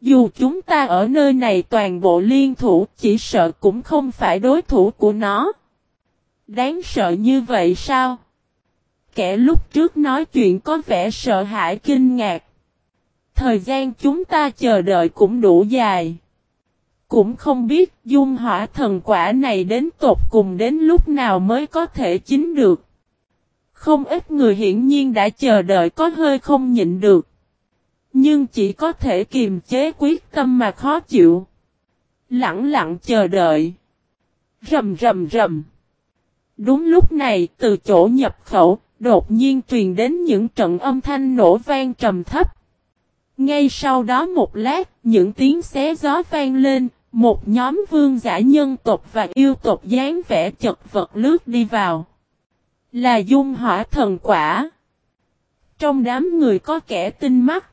Dù chúng ta ở nơi này toàn bộ liên thủ, chỉ sợ cũng không phải đối thủ của nó. Đáng sợ như vậy sao? Kẻ lúc trước nói chuyện có vẻ sợ hãi kinh ngạc. Thời gian chúng ta chờ đợi cũng đủ dài. Cũng không biết dung hỏa thần quả này đến tột cùng đến lúc nào mới có thể chính được. Không ít người hiển nhiên đã chờ đợi có hơi không nhịn được. Nhưng chỉ có thể kiềm chế quyết tâm mà khó chịu. Lặng lặng chờ đợi. Rầm rầm rầm. Đúng lúc này từ chỗ nhập khẩu, đột nhiên truyền đến những trận âm thanh nổ vang trầm thấp. Ngay sau đó một lát, những tiếng xé gió vang lên, một nhóm vương giả nhân tộc và yêu tộc dáng vẻ chật vật lướt đi vào. Là dung hỏa thần quả. Trong đám người có kẻ tinh mắt.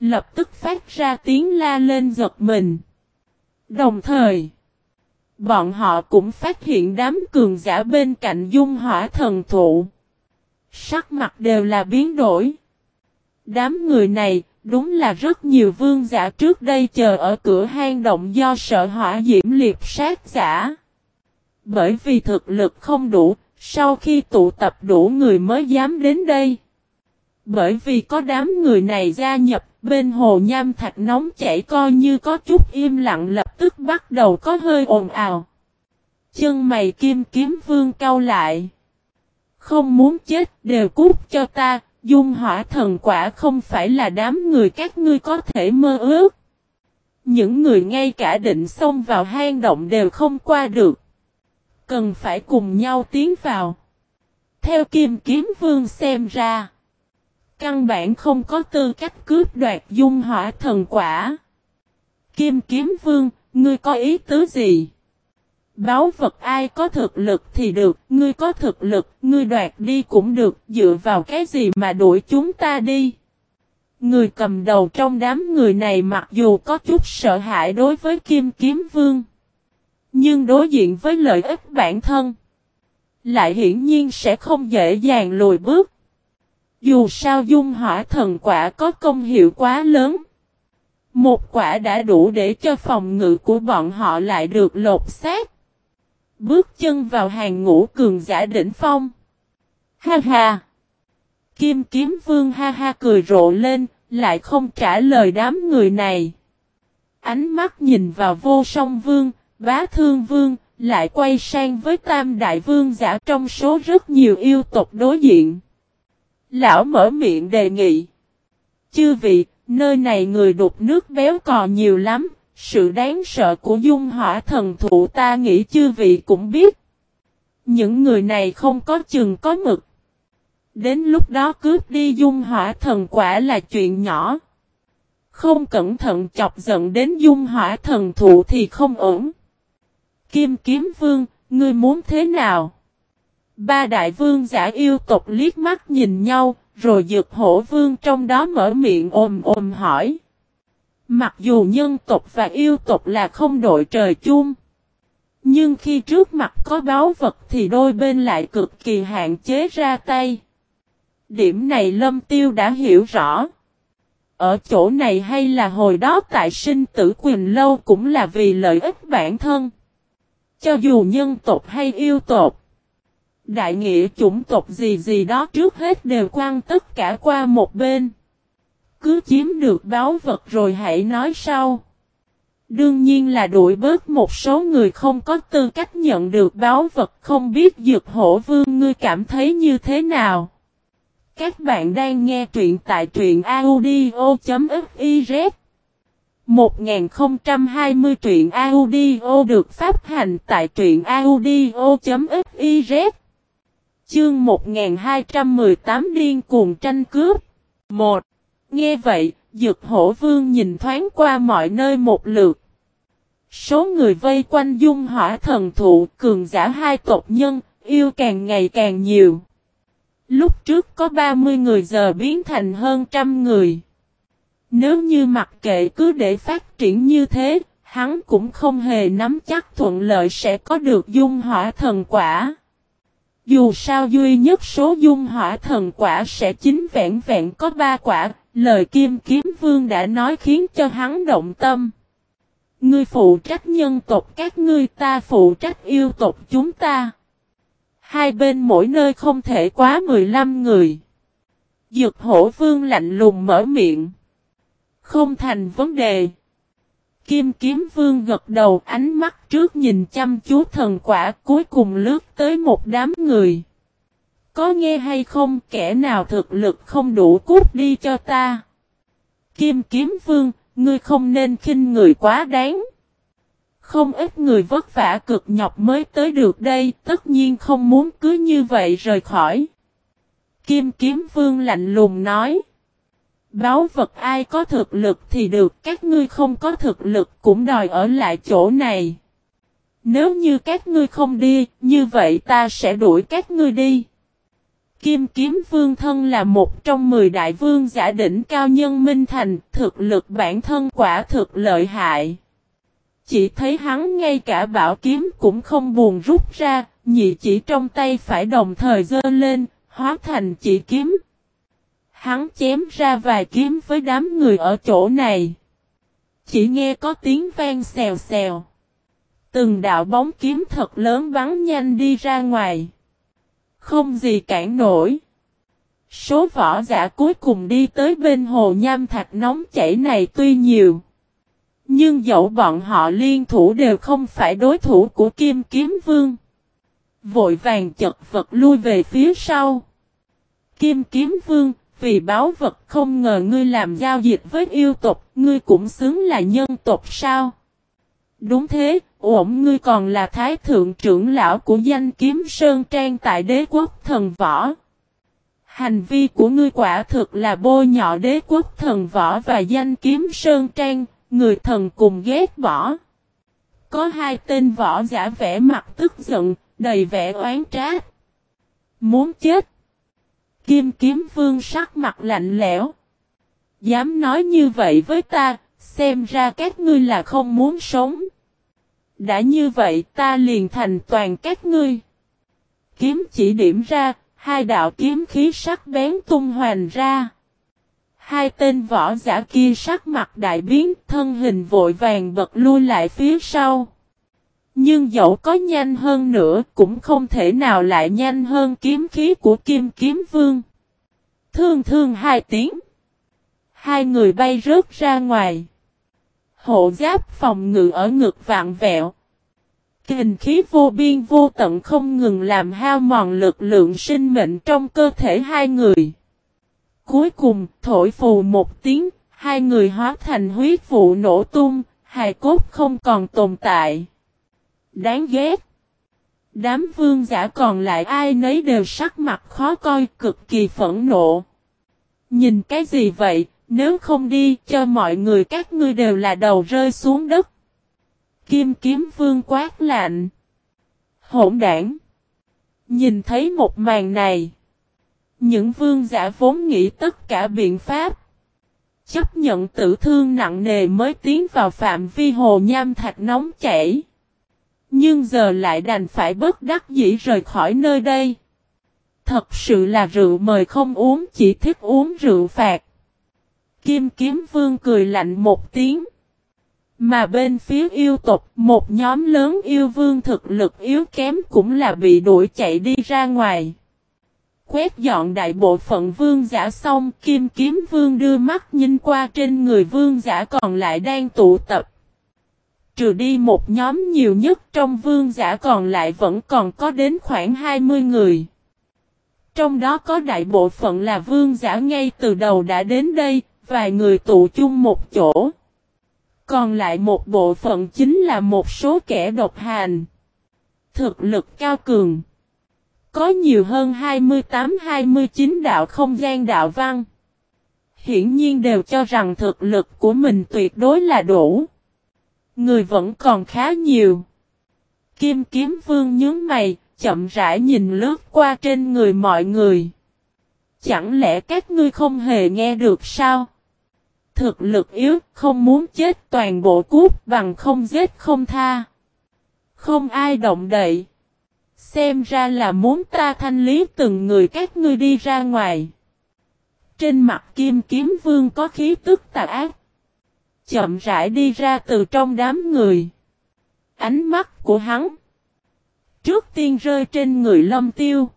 Lập tức phát ra tiếng la lên giật mình. Đồng thời, bọn họ cũng phát hiện đám cường giả bên cạnh dung hỏa thần thụ. Sắc mặt đều là biến đổi. Đám người này, đúng là rất nhiều vương giả trước đây chờ ở cửa hang động do sợ hỏa diễm liệt sát giả. Bởi vì thực lực không đủ, sau khi tụ tập đủ người mới dám đến đây. Bởi vì có đám người này gia nhập, bên hồ nham thạch nóng chảy coi như có chút im lặng lập tức bắt đầu có hơi ồn ào. Chân mày kim kiếm vương cau lại. Không muốn chết đều cút cho ta, dung hỏa thần quả không phải là đám người các ngươi có thể mơ ước. Những người ngay cả định xông vào hang động đều không qua được. Cần phải cùng nhau tiến vào. Theo kim kiếm vương xem ra. Căn bản không có tư cách cướp đoạt dung hỏa thần quả. Kim kiếm vương, ngươi có ý tứ gì? Báo vật ai có thực lực thì được, ngươi có thực lực, ngươi đoạt đi cũng được, dựa vào cái gì mà đuổi chúng ta đi? Người cầm đầu trong đám người này mặc dù có chút sợ hãi đối với Kim Kiếm Vương, nhưng đối diện với lợi ích bản thân, lại hiển nhiên sẽ không dễ dàng lùi bước. Dù sao dung hỏa thần quả có công hiệu quá lớn. Một quả đã đủ để cho phòng ngự của bọn họ lại được lột xác. Bước chân vào hàng ngũ cường giả đỉnh phong. Ha ha! Kim kiếm vương ha ha cười rộ lên, lại không trả lời đám người này. Ánh mắt nhìn vào vô song vương, bá thương vương, lại quay sang với tam đại vương giả trong số rất nhiều yêu tộc đối diện. Lão mở miệng đề nghị. Chư vị, nơi này người đục nước béo cò nhiều lắm, sự đáng sợ của dung hỏa thần thụ ta nghĩ chư vị cũng biết. Những người này không có chừng có mực. Đến lúc đó cướp đi dung hỏa thần quả là chuyện nhỏ. Không cẩn thận chọc giận đến dung hỏa thần thụ thì không ổn. Kim kiếm vương, ngươi muốn thế nào? Ba đại vương giả yêu tộc liếc mắt nhìn nhau, rồi dược hổ vương trong đó mở miệng ồm ồm hỏi. Mặc dù nhân tộc và yêu tộc là không đội trời chung. Nhưng khi trước mặt có báo vật thì đôi bên lại cực kỳ hạn chế ra tay. Điểm này Lâm Tiêu đã hiểu rõ. Ở chỗ này hay là hồi đó tại sinh tử quyền lâu cũng là vì lợi ích bản thân. Cho dù nhân tộc hay yêu tộc. Đại nghĩa chủng tộc gì gì đó trước hết đều quan tất cả qua một bên. Cứ chiếm được báo vật rồi hãy nói sau. Đương nhiên là đuổi bớt một số người không có tư cách nhận được báo vật không biết dược hổ vương ngươi cảm thấy như thế nào. Các bạn đang nghe truyện tại truyện audio.fiz 1020 truyện audio được phát hành tại truyện audio.fiz Chương 1218 điên cuồng tranh cướp 1. Nghe vậy, Dược Hổ Vương nhìn thoáng qua mọi nơi một lượt. Số người vây quanh dung hỏa thần thụ cường giả hai tộc nhân, yêu càng ngày càng nhiều. Lúc trước có 30 người giờ biến thành hơn trăm người. Nếu như mặc kệ cứ để phát triển như thế, hắn cũng không hề nắm chắc thuận lợi sẽ có được dung hỏa thần quả. Dù sao duy nhất số dung hỏa thần quả sẽ chính vẹn vẹn có ba quả, lời kim kiếm vương đã nói khiến cho hắn động tâm. Ngươi phụ trách nhân tộc, các ngươi ta phụ trách yêu tộc chúng ta. Hai bên mỗi nơi không thể quá 15 người. Dược hổ vương lạnh lùng mở miệng. Không thành vấn đề. Kim kiếm vương gật đầu, ánh mắt trước nhìn chăm chú thần quả, cuối cùng lướt tới một đám người. Có nghe hay không kẻ nào thực lực không đủ cút đi cho ta. Kim kiếm vương, ngươi không nên khinh người quá đáng. Không ít người vất vả cực nhọc mới tới được đây, tất nhiên không muốn cứ như vậy rời khỏi. Kim kiếm vương lạnh lùng nói. Báo vật ai có thực lực thì được, các ngươi không có thực lực cũng đòi ở lại chỗ này. Nếu như các ngươi không đi, như vậy ta sẽ đuổi các ngươi đi. Kim kiếm vương thân là một trong 10 đại vương giả đỉnh cao nhân minh thành, thực lực bản thân quả thực lợi hại. Chỉ thấy hắn ngay cả bảo kiếm cũng không buồn rút ra, nhị chỉ trong tay phải đồng thời dơ lên, hóa thành chỉ kiếm. Hắn chém ra vài kiếm với đám người ở chỗ này. Chỉ nghe có tiếng vang xèo xèo. Từng đạo bóng kiếm thật lớn bắn nhanh đi ra ngoài. Không gì cản nổi. Số võ giả cuối cùng đi tới bên hồ nham thạch nóng chảy này tuy nhiều. Nhưng dẫu bọn họ liên thủ đều không phải đối thủ của Kim Kiếm Vương. Vội vàng chật vật lui về phía sau. Kim Kiếm Vương, vì báo vật không ngờ ngươi làm giao dịch với yêu tộc, ngươi cũng xứng là nhân tộc sao? Đúng thế, ổn ngươi còn là thái thượng trưởng lão của danh kiếm Sơn Trang tại đế quốc thần võ. Hành vi của ngươi quả thực là bôi nhọ đế quốc thần võ và danh kiếm sơn trang, người thần cùng ghét bỏ. Có hai tên võ giả vẻ mặt tức giận, đầy vẻ oán trách. Muốn chết. Kim kiếm vương sắc mặt lạnh lẽo. Dám nói như vậy với ta, xem ra các ngươi là không muốn sống. Đã như vậy ta liền thành toàn các ngươi. Kiếm chỉ điểm ra, hai đạo kiếm khí sắc bén tung hoành ra. Hai tên võ giả kia sắc mặt đại biến, thân hình vội vàng bật lui lại phía sau. Nhưng dẫu có nhanh hơn nữa cũng không thể nào lại nhanh hơn kiếm khí của kim kiếm vương. Thương thương hai tiếng. Hai người bay rớt ra ngoài. Hộ giáp phòng ngự ở ngực vạn vẹo. Kinh khí vô biên vô tận không ngừng làm hao mòn lực lượng sinh mệnh trong cơ thể hai người. Cuối cùng, thổi phù một tiếng, hai người hóa thành huyết vụ nổ tung, hài cốt không còn tồn tại. Đáng ghét. Đám vương giả còn lại ai nấy đều sắc mặt khó coi cực kỳ phẫn nộ. Nhìn cái gì vậy, nếu không đi, cho mọi người, các ngươi đều là đầu rơi xuống đất. Kim kiếm vương quát lạnh. Hỗn đảng. Nhìn thấy một màn này. Những vương giả vốn nghĩ tất cả biện pháp. Chấp nhận tử thương nặng nề mới tiến vào phạm vi hồ nham thạch nóng chảy. Nhưng giờ lại đành phải bất đắc dĩ rời khỏi nơi đây. Thật sự là rượu mời không uống, chỉ thích uống rượu phạt. Kim kiếm vương cười lạnh một tiếng. Mà bên phía yêu tộc, một nhóm lớn yêu vương thực lực yếu kém cũng là bị đuổi chạy đi ra ngoài. Quét dọn đại bộ phận vương giả xong, kim kiếm vương đưa mắt nhìn qua trên người vương giả còn lại đang tụ tập. Trừ đi một nhóm nhiều nhất trong vương giả còn lại vẫn còn có đến khoảng 20 người. Trong đó có đại bộ phận là vương giả ngay từ đầu đã đến đây, vài người tụ chung một chỗ. Còn lại một bộ phận chính là một số kẻ độc hành. Thực lực cao cường. Có nhiều hơn 28-29 đạo không gian đạo văn. Hiển nhiên đều cho rằng thực lực của mình tuyệt đối là đủ. Người vẫn còn khá nhiều. Kim kiếm vương nhướng mày, chậm rãi nhìn lướt qua trên người mọi người. Chẳng lẽ các ngươi không hề nghe được sao? Thực lực yếu, không muốn chết toàn bộ cút bằng không giết không tha. Không ai động đậy. Xem ra là muốn ta thanh lý từng người các ngươi đi ra ngoài. Trên mặt kim kiếm vương có khí tức tà ác. Chậm rãi đi ra từ trong đám người. Ánh mắt của hắn. Trước tiên rơi trên người lâm tiêu.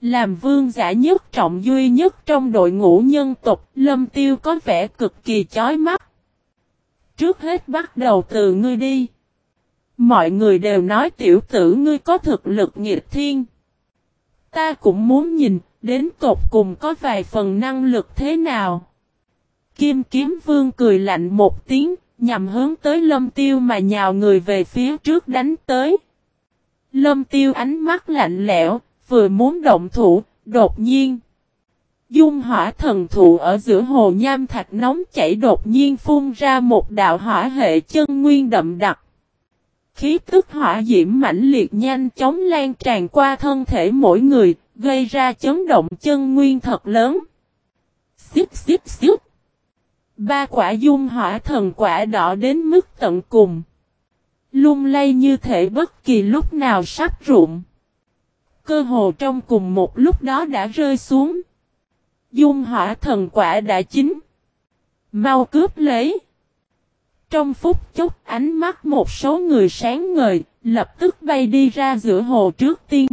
Làm vương giả nhất trọng duy nhất trong đội ngũ nhân tộc, lâm tiêu có vẻ cực kỳ chói mắt. Trước hết bắt đầu từ ngươi đi. Mọi người đều nói tiểu tử ngươi có thực lực nghiệt thiên. Ta cũng muốn nhìn, đến tột cùng có vài phần năng lực thế nào. Kim kiếm vương cười lạnh một tiếng, nhằm hướng tới lâm tiêu mà nhào người về phía trước đánh tới. Lâm tiêu ánh mắt lạnh lẽo, vừa muốn động thủ, đột nhiên. Dung hỏa thần thụ ở giữa hồ nham thạch nóng chảy đột nhiên phun ra một đạo hỏa hệ chân nguyên đậm đặc. Khí tức hỏa diễm mãnh liệt nhanh chóng lan tràn qua thân thể mỗi người, gây ra chấn động chân nguyên thật lớn. Xíp xíp xíp. Ba quả dung hỏa thần quả đỏ đến mức tận cùng. Lung lay như thể bất kỳ lúc nào sắp rụng cơ hồ trong cùng một lúc đó đã rơi xuống. Dung hỏa thần quả đã chín. Mau cướp lấy. Trong phút chốc ánh mắt một số người sáng ngời, lập tức bay đi ra giữa hồ trước tiên.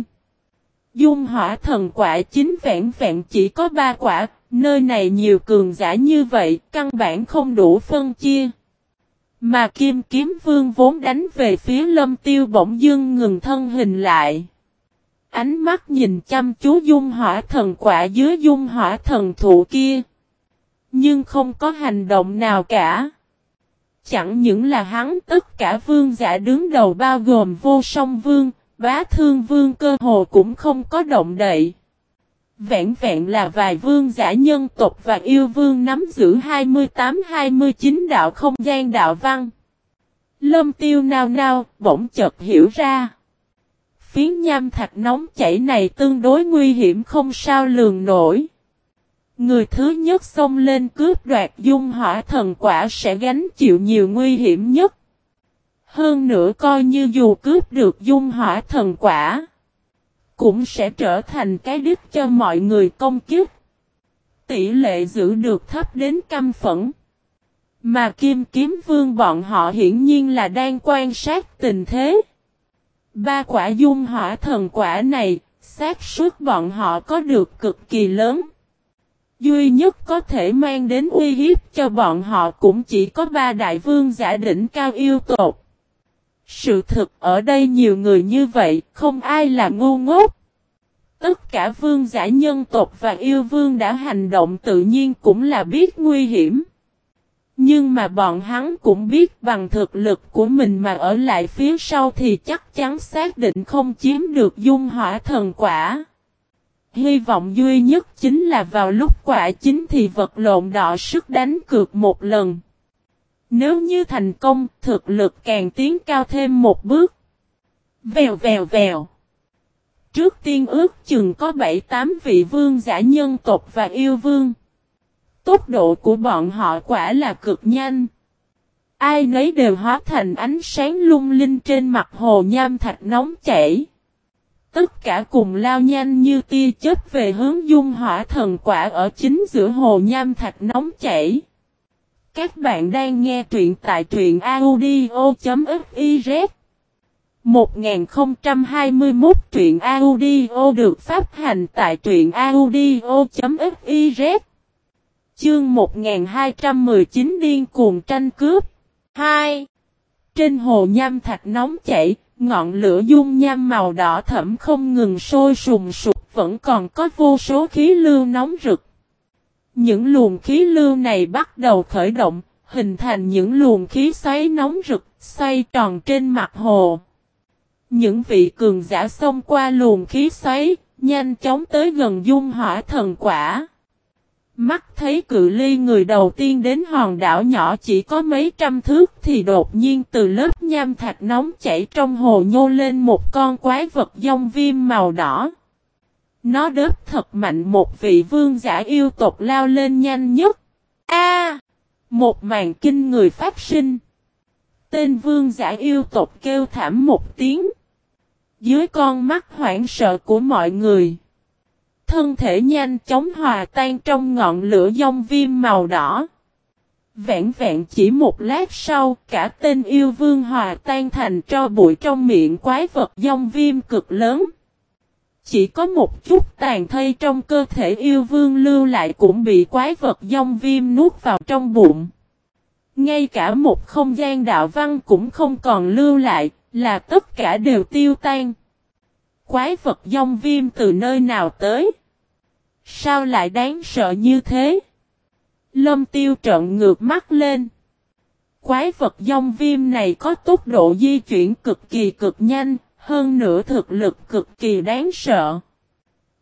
Dung hỏa thần quả chính vẹn vẹn chỉ có ba quả, nơi này nhiều cường giả như vậy, căn bản không đủ phân chia. Mà kim kiếm vương vốn đánh về phía lâm tiêu bỗng dưng ngừng thân hình lại. Ánh mắt nhìn chăm chú dung hỏa thần quả dưới dung hỏa thần thụ kia. Nhưng không có hành động nào cả. Chẳng những là hắn tất cả vương giả đứng đầu bao gồm vô song vương, bá thương vương cơ hồ cũng không có động đậy. Vẹn vẹn là vài vương giả nhân tộc và yêu vương nắm giữ 28-29 đạo không gian đạo văn. Lâm tiêu nao nao, bỗng chợt hiểu ra. Phiến nham thạch nóng chảy này tương đối nguy hiểm không sao lường nổi. Người thứ nhất xông lên cướp đoạt dung hỏa thần quả sẽ gánh chịu nhiều nguy hiểm nhất. Hơn nữa coi như dù cướp được dung hỏa thần quả, cũng sẽ trở thành cái đích cho mọi người công kiếp. Tỷ lệ giữ được thấp đến căm phẫn. Mà Kim Kiếm Vương bọn họ hiển nhiên là đang quan sát tình thế. Ba quả dung hỏa thần quả này, xác suất bọn họ có được cực kỳ lớn. Duy nhất có thể mang đến uy hiếp cho bọn họ cũng chỉ có ba đại vương giả đỉnh cao yêu tột. Sự thực ở đây nhiều người như vậy, không ai là ngu ngốc. Tất cả vương giả nhân tộc và yêu vương đã hành động tự nhiên cũng là biết nguy hiểm. Nhưng mà bọn hắn cũng biết bằng thực lực của mình mà ở lại phía sau thì chắc chắn xác định không chiếm được dung hỏa thần quả. Hy vọng duy nhất chính là vào lúc quả chính thì vật lộn đỏ sức đánh cược một lần. Nếu như thành công, thực lực càng tiến cao thêm một bước. Vèo vèo vèo. Trước tiên ước chừng có 7-8 vị vương giả nhân tộc và yêu vương. Tốc độ của bọn họ quả là cực nhanh. Ai nấy đều hóa thành ánh sáng lung linh trên mặt hồ nham thạch nóng chảy. Tất cả cùng lao nhanh như tia chớp về hướng dung hỏa thần quả ở chính giữa hồ nham thạch nóng chảy. Các bạn đang nghe truyện tại truyện audio.fiz 1021 truyện audio được phát hành tại truyện audio.fiz Chương 1219 điên cuồng tranh cướp 2. Trên hồ nham thạch nóng chảy, ngọn lửa dung nham màu đỏ thẫm không ngừng sôi sùng sục vẫn còn có vô số khí lưu nóng rực. Những luồng khí lưu này bắt đầu khởi động, hình thành những luồng khí xoáy nóng rực, xoay tròn trên mặt hồ. Những vị cường giả xông qua luồng khí xoáy, nhanh chóng tới gần dung hỏa thần quả. Mắt thấy cự ly người đầu tiên đến hòn đảo nhỏ chỉ có mấy trăm thước thì đột nhiên từ lớp nham thạch nóng chảy trong hồ nhô lên một con quái vật dông viêm màu đỏ. Nó đớp thật mạnh một vị vương giả yêu tộc lao lên nhanh nhất. A! một màn kinh người phát sinh. Tên vương giả yêu tộc kêu thảm một tiếng. Dưới con mắt hoảng sợ của mọi người. Thân thể nhanh chóng hòa tan trong ngọn lửa dông viêm màu đỏ. Vẹn vẹn chỉ một lát sau, cả tên yêu vương hòa tan thành cho bụi trong miệng quái vật dông viêm cực lớn. Chỉ có một chút tàn thây trong cơ thể yêu vương lưu lại cũng bị quái vật dông viêm nuốt vào trong bụng. Ngay cả một không gian đạo văn cũng không còn lưu lại, là tất cả đều tiêu tan. Quái vật dông viêm từ nơi nào tới? Sao lại đáng sợ như thế? Lâm tiêu trợn ngược mắt lên. Quái vật dông viêm này có tốc độ di chuyển cực kỳ cực nhanh, hơn nữa thực lực cực kỳ đáng sợ.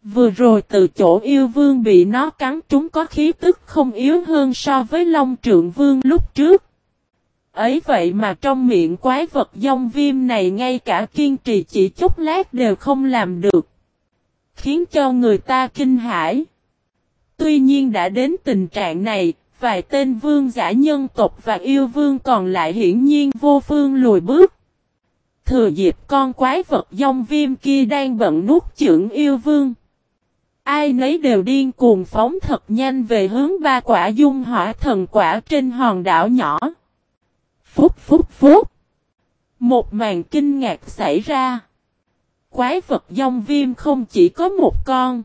Vừa rồi từ chỗ yêu vương bị nó cắn trúng có khí tức không yếu hơn so với Long Trượng Vương lúc trước. Ấy vậy mà trong miệng quái vật dông viêm này ngay cả kiên trì chỉ chút lát đều không làm được. Khiến cho người ta kinh hãi. Tuy nhiên đã đến tình trạng này, vài tên vương giả nhân tộc và yêu vương còn lại hiển nhiên vô phương lùi bước. Thừa dịp con quái vật dông viêm kia đang bận nuốt chưởng yêu vương. Ai nấy đều điên cuồng phóng thật nhanh về hướng ba quả dung hỏa thần quả trên hòn đảo nhỏ. Phúc phúc phúc. Một màn kinh ngạc xảy ra. Quái vật dông viêm không chỉ có một con.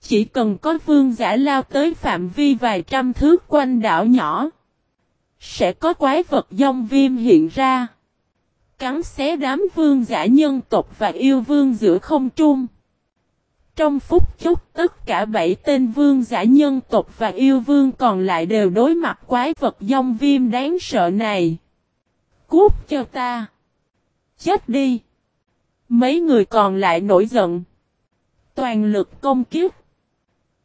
Chỉ cần có vương giả lao tới phạm vi vài trăm thước quanh đảo nhỏ. Sẽ có quái vật dông viêm hiện ra. Cắn xé đám vương giả nhân tộc và yêu vương giữa không trung. Trong phút chốc tất cả bảy tên vương giả nhân tộc và yêu vương còn lại đều đối mặt quái vật dông viêm đáng sợ này. Cút cho ta. Chết đi. Mấy người còn lại nổi giận. Toàn lực công kiếp.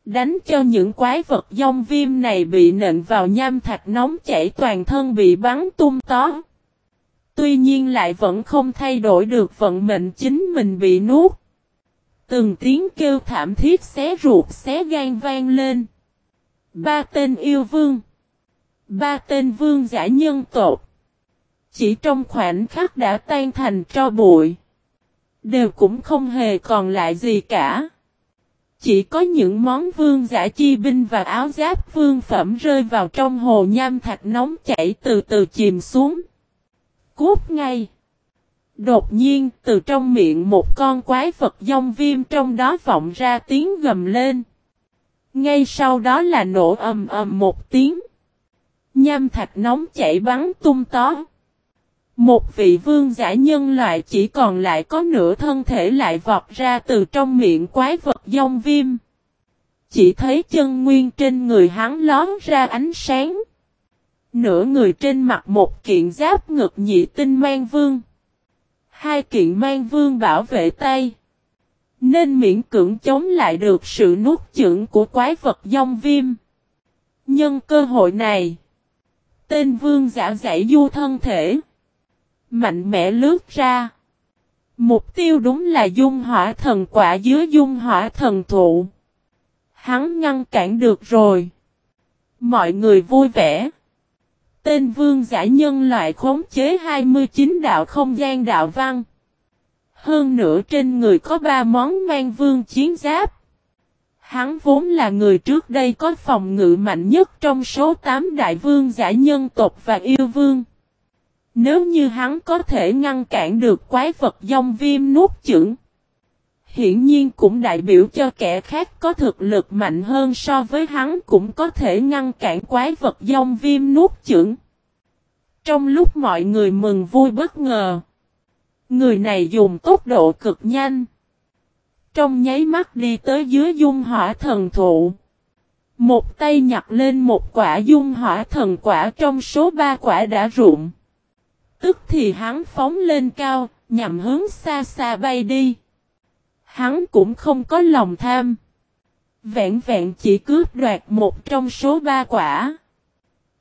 Đánh cho những quái vật dông viêm này bị nện vào nham thạch nóng chảy toàn thân bị bắn tung tó. Tuy nhiên lại vẫn không thay đổi được vận mệnh chính mình bị nuốt. Từng tiếng kêu thảm thiết xé ruột, xé gan vang lên. Ba tên yêu vương. Ba tên vương giả nhân tộc. Chỉ trong khoảnh khắc đã tan thành tro bụi. Đều cũng không hề còn lại gì cả. Chỉ có những món vương giả chi binh và áo giáp vương phẩm rơi vào trong hồ nham thạch nóng chảy từ từ chìm xuống. Cút ngay. Đột nhiên, từ trong miệng một con quái vật dông viêm trong đó vọng ra tiếng gầm lên. Ngay sau đó là nổ ầm ầm một tiếng. Nham thạch nóng chảy bắn tung tó. Một vị vương giả nhân loại chỉ còn lại có nửa thân thể lại vọt ra từ trong miệng quái vật dông viêm. Chỉ thấy chân nguyên trên người hắn lón ra ánh sáng. Nửa người trên mặt một kiện giáp ngực nhị tinh mang vương. Hai kiện mang vương bảo vệ tay. Nên miễn cưỡng chống lại được sự nuốt chửng của quái vật dông viêm. Nhân cơ hội này. Tên vương giả giải du thân thể. Mạnh mẽ lướt ra. Mục tiêu đúng là dung hỏa thần quả dưới dung hỏa thần thụ. Hắn ngăn cản được rồi. Mọi người vui vẻ. Tên vương giả nhân loại khống chế 29 đạo không gian đạo văn. Hơn nữa trên người có ba món mang vương chiến giáp. Hắn vốn là người trước đây có phòng ngự mạnh nhất trong số 8 đại vương giả nhân tộc và yêu vương. Nếu như hắn có thể ngăn cản được quái vật dòng viêm nuốt chửng. Hiển nhiên cũng đại biểu cho kẻ khác có thực lực mạnh hơn so với hắn cũng có thể ngăn cản quái vật dông viêm nuốt chửng. Trong lúc mọi người mừng vui bất ngờ. Người này dùng tốc độ cực nhanh. Trong nháy mắt đi tới dưới dung hỏa thần thụ. Một tay nhặt lên một quả dung hỏa thần quả trong số ba quả đã rụng. Tức thì hắn phóng lên cao, nhằm hướng xa xa bay đi. Hắn cũng không có lòng tham. Vẹn vẹn chỉ cướp đoạt một trong số ba quả.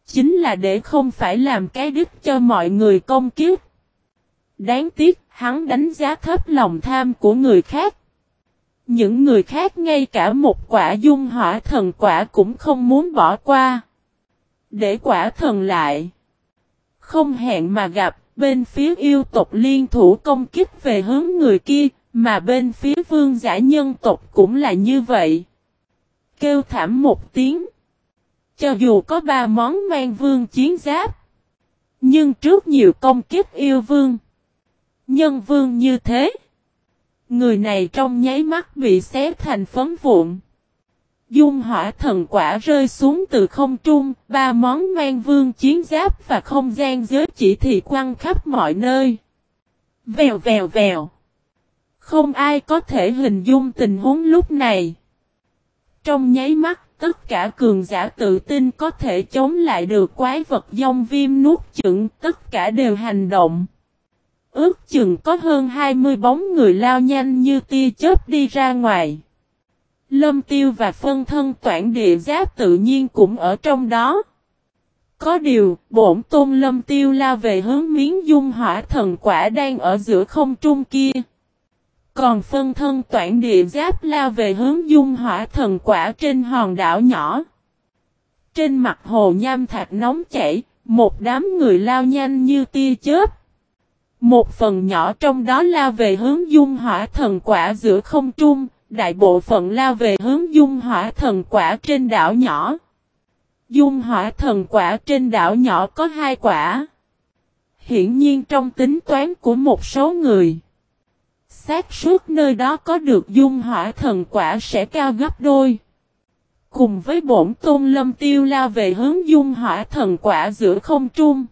Chính là để không phải làm cái đích cho mọi người công kiếp. Đáng tiếc, hắn đánh giá thấp lòng tham của người khác. Những người khác ngay cả một quả dung hỏa thần quả cũng không muốn bỏ qua. Để quả thần lại. Không hẹn mà gặp, bên phía yêu tộc liên thủ công kích về hướng người kia, mà bên phía vương giả nhân tộc cũng là như vậy. Kêu thảm một tiếng. Cho dù có ba món mang vương chiến giáp. Nhưng trước nhiều công kiếp yêu vương. Nhân vương như thế. Người này trong nháy mắt bị xé thành phấn vụn. Dung hỏa thần quả rơi xuống từ không trung, ba món mang vương chiến giáp và không gian giới chỉ thị quăng khắp mọi nơi. Vèo vèo vèo. Không ai có thể hình dung tình huống lúc này. Trong nháy mắt, tất cả cường giả tự tin có thể chống lại được quái vật dông viêm nuốt chửng, tất cả đều hành động. Ước chừng có hơn 20 bóng người lao nhanh như tia chớp đi ra ngoài. Lâm tiêu và phân thân toản địa giáp tự nhiên cũng ở trong đó. Có điều, bổn tôn lâm tiêu lao về hướng miếng dung hỏa thần quả đang ở giữa không trung kia. Còn phân thân toản địa giáp lao về hướng dung hỏa thần quả trên hòn đảo nhỏ. Trên mặt hồ nham thạch nóng chảy, một đám người lao nhanh như tia chớp. Một phần nhỏ trong đó lao về hướng dung hỏa thần quả giữa không trung, đại bộ phận lao về hướng dung hỏa thần quả trên đảo nhỏ. Dung hỏa thần quả trên đảo nhỏ có hai quả. Hiển nhiên trong tính toán của một số người xác suốt nơi đó có được dung hỏa thần quả sẽ cao gấp đôi. Cùng với bổn tôn lâm tiêu lao về hướng dung hỏa thần quả giữa không trung.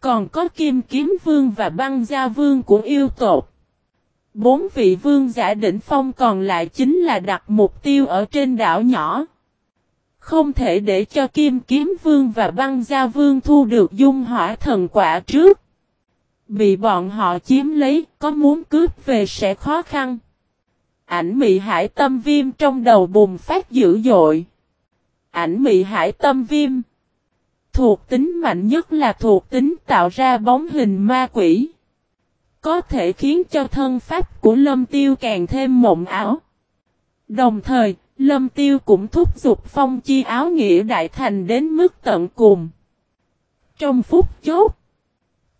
Còn có kim kiếm vương và băng gia vương của yêu tộc. Bốn vị vương giả đỉnh phong còn lại chính là đặt mục tiêu ở trên đảo nhỏ. Không thể để cho kim kiếm vương và băng gia vương thu được dung hỏa thần quả trước. Bị bọn họ chiếm lấy, có muốn cướp về sẽ khó khăn. Ảnh mị hải tâm viêm trong đầu bùng phát dữ dội. Ảnh mị hải tâm viêm. Thuộc tính mạnh nhất là thuộc tính tạo ra bóng hình ma quỷ. Có thể khiến cho thân pháp của lâm tiêu càng thêm mộng ảo. Đồng thời, lâm tiêu cũng thúc giục phong chi áo nghĩa đại thành đến mức tận cùng. Trong phút chốt,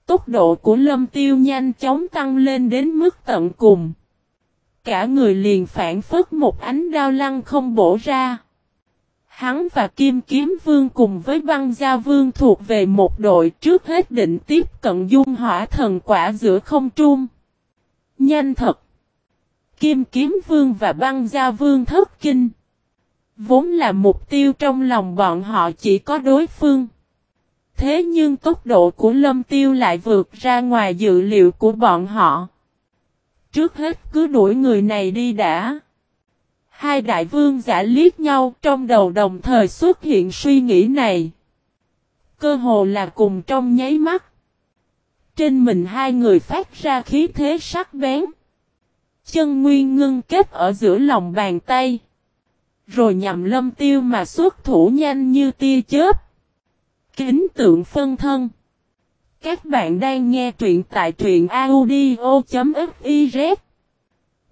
tốc độ của lâm tiêu nhanh chóng tăng lên đến mức tận cùng. Cả người liền phản phất một ánh đao lăng không bổ ra. Hắn và Kim Kiếm Vương cùng với băng gia vương thuộc về một đội trước hết định tiếp cận dung hỏa thần quả giữa không trung. Nhanh thật! Kim Kiếm Vương và băng gia vương thất kinh. Vốn là mục tiêu trong lòng bọn họ chỉ có đối phương. Thế nhưng tốc độ của lâm tiêu lại vượt ra ngoài dự liệu của bọn họ. Trước hết cứ đuổi người này đi đã. Hai đại vương giả liếc nhau trong đầu đồng thời xuất hiện suy nghĩ này. Cơ hồ là cùng trong nháy mắt. Trên mình hai người phát ra khí thế sắc bén. Chân nguyên ngưng kết ở giữa lòng bàn tay. Rồi nhằm lâm tiêu mà xuất thủ nhanh như tia chớp. Kính tượng phân thân. Các bạn đang nghe truyện tại truyện audio.fiz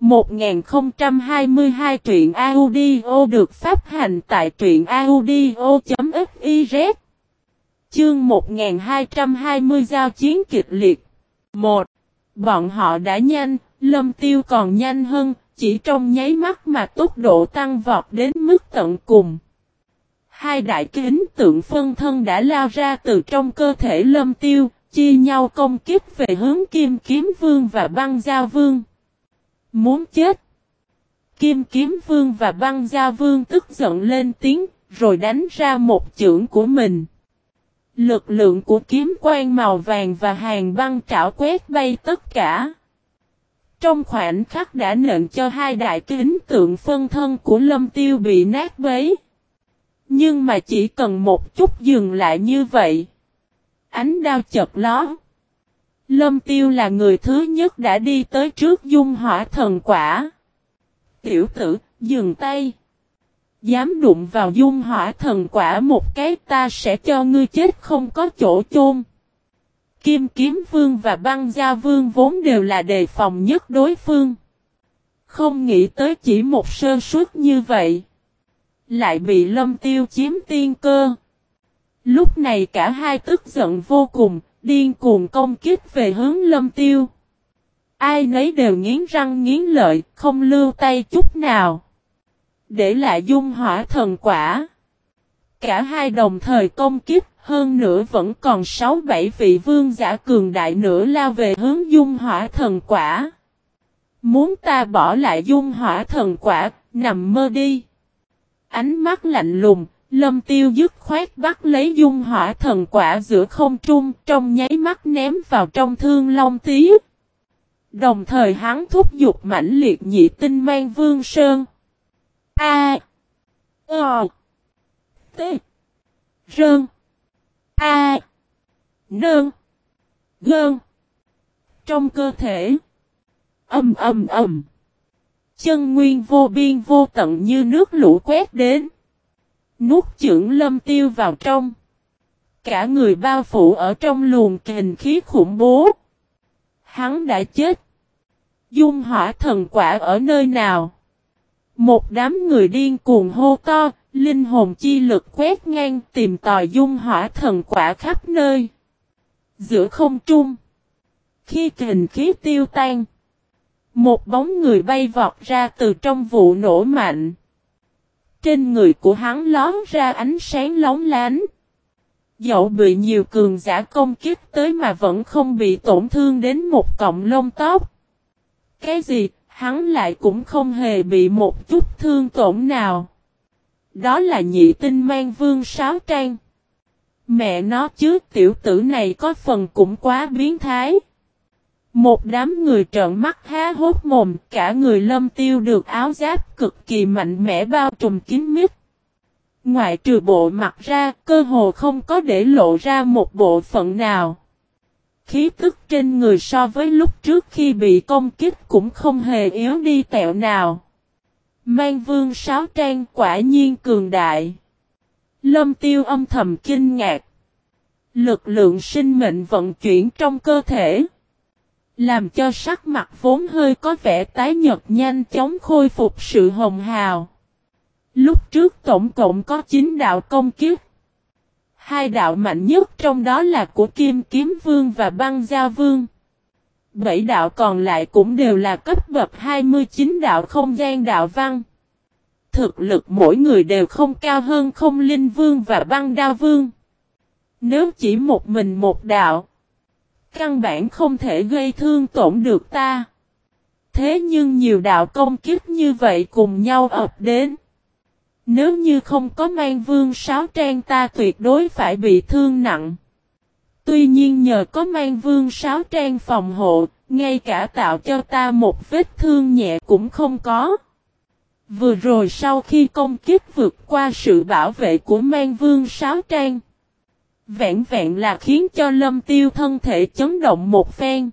1022 truyện audio được phát hành tại truyện audio.fiz Chương 1220 giao chiến kịch liệt 1. Bọn họ đã nhanh, lâm tiêu còn nhanh hơn, chỉ trong nháy mắt mà tốc độ tăng vọt đến mức tận cùng. Hai đại kính tượng phân thân đã lao ra từ trong cơ thể lâm tiêu, chia nhau công kích về hướng kim kiếm vương và băng Gia vương. Muốn chết. Kim kiếm vương và băng Gia vương tức giận lên tiếng, rồi đánh ra một chưởng của mình. Lực lượng của kiếm quang màu vàng và hàng băng trảo quét bay tất cả. Trong khoảnh khắc đã nện cho hai đại kính tượng phân thân của lâm tiêu bị nát bấy. Nhưng mà chỉ cần một chút dừng lại như vậy. Ánh đao chật ló. Lâm tiêu là người thứ nhất đã đi tới trước dung hỏa thần quả. Tiểu tử, dừng tay. Dám đụng vào dung hỏa thần quả một cái ta sẽ cho ngươi chết không có chỗ chôn. Kim kiếm vương và băng gia vương vốn đều là đề phòng nhất đối phương. Không nghĩ tới chỉ một sơ suất như vậy. Lại bị lâm tiêu chiếm tiên cơ. Lúc này cả hai tức giận vô cùng, điên cuồng công kích về hướng lâm tiêu. Ai nấy đều nghiến răng nghiến lợi, không lưu tay chút nào. Để lại dung hỏa thần quả. Cả hai đồng thời công kích, hơn nữa vẫn còn 6-7 vị vương giả cường đại nữa lao về hướng dung hỏa thần quả. Muốn ta bỏ lại dung hỏa thần quả, nằm mơ đi. Ánh mắt lạnh lùng, lâm tiêu dứt khoát bắt lấy dung hỏa thần quả giữa không trung trong nháy mắt ném vào trong thương long tí. Đồng thời hắn thúc giục mãnh liệt nhị tinh mang vương sơn. A. O. T. Rơn. A. Nơn. Gơn. Trong cơ thể. Âm âm âm. Chân nguyên vô biên vô tận như nước lũ quét đến. Nuốt chưởng lâm tiêu vào trong. Cả người bao phủ ở trong luồng kình khí khủng bố. Hắn đã chết. Dung hỏa thần quả ở nơi nào? Một đám người điên cuồng hô to, linh hồn chi lực quét ngang tìm tòi dung hỏa thần quả khắp nơi. Giữa không trung. Khi kình khí tiêu tan. Một bóng người bay vọt ra từ trong vụ nổ mạnh. Trên người của hắn lón ra ánh sáng lóng lánh. Dẫu bị nhiều cường giả công kích tới mà vẫn không bị tổn thương đến một cọng lông tóc. Cái gì, hắn lại cũng không hề bị một chút thương tổn nào. Đó là nhị tinh mang vương sáo trang. Mẹ nó chứ tiểu tử này có phần cũng quá biến thái. Một đám người trợn mắt há hốt mồm, cả người lâm tiêu được áo giáp cực kỳ mạnh mẽ bao trùm kín mít. Ngoại trừ bộ mặt ra, cơ hồ không có để lộ ra một bộ phận nào. Khí tức trên người so với lúc trước khi bị công kích cũng không hề yếu đi tẹo nào. Mang vương sáo trang quả nhiên cường đại. Lâm tiêu âm thầm kinh ngạc. Lực lượng sinh mệnh vận chuyển trong cơ thể. Làm cho sắc mặt vốn hơi có vẻ tái nhật nhanh chóng khôi phục sự hồng hào. Lúc trước tổng cộng có 9 đạo công kiếp. Hai đạo mạnh nhất trong đó là của Kim Kiếm Vương và Băng Gia Vương. Bảy đạo còn lại cũng đều là cấp bậc 29 đạo không gian đạo văn. Thực lực mỗi người đều không cao hơn không linh vương và băng Đa vương. Nếu chỉ một mình một đạo, căn bản không thể gây thương tổn được ta. Thế nhưng nhiều đạo công kiếp như vậy cùng nhau ập đến. Nếu như không có mang vương sáo trang ta tuyệt đối phải bị thương nặng. Tuy nhiên nhờ có mang vương sáo trang phòng hộ, ngay cả tạo cho ta một vết thương nhẹ cũng không có. Vừa rồi sau khi công kích vượt qua sự bảo vệ của mang vương sáo trang. Vẹn vẹn là khiến cho lâm tiêu thân thể chấn động một phen.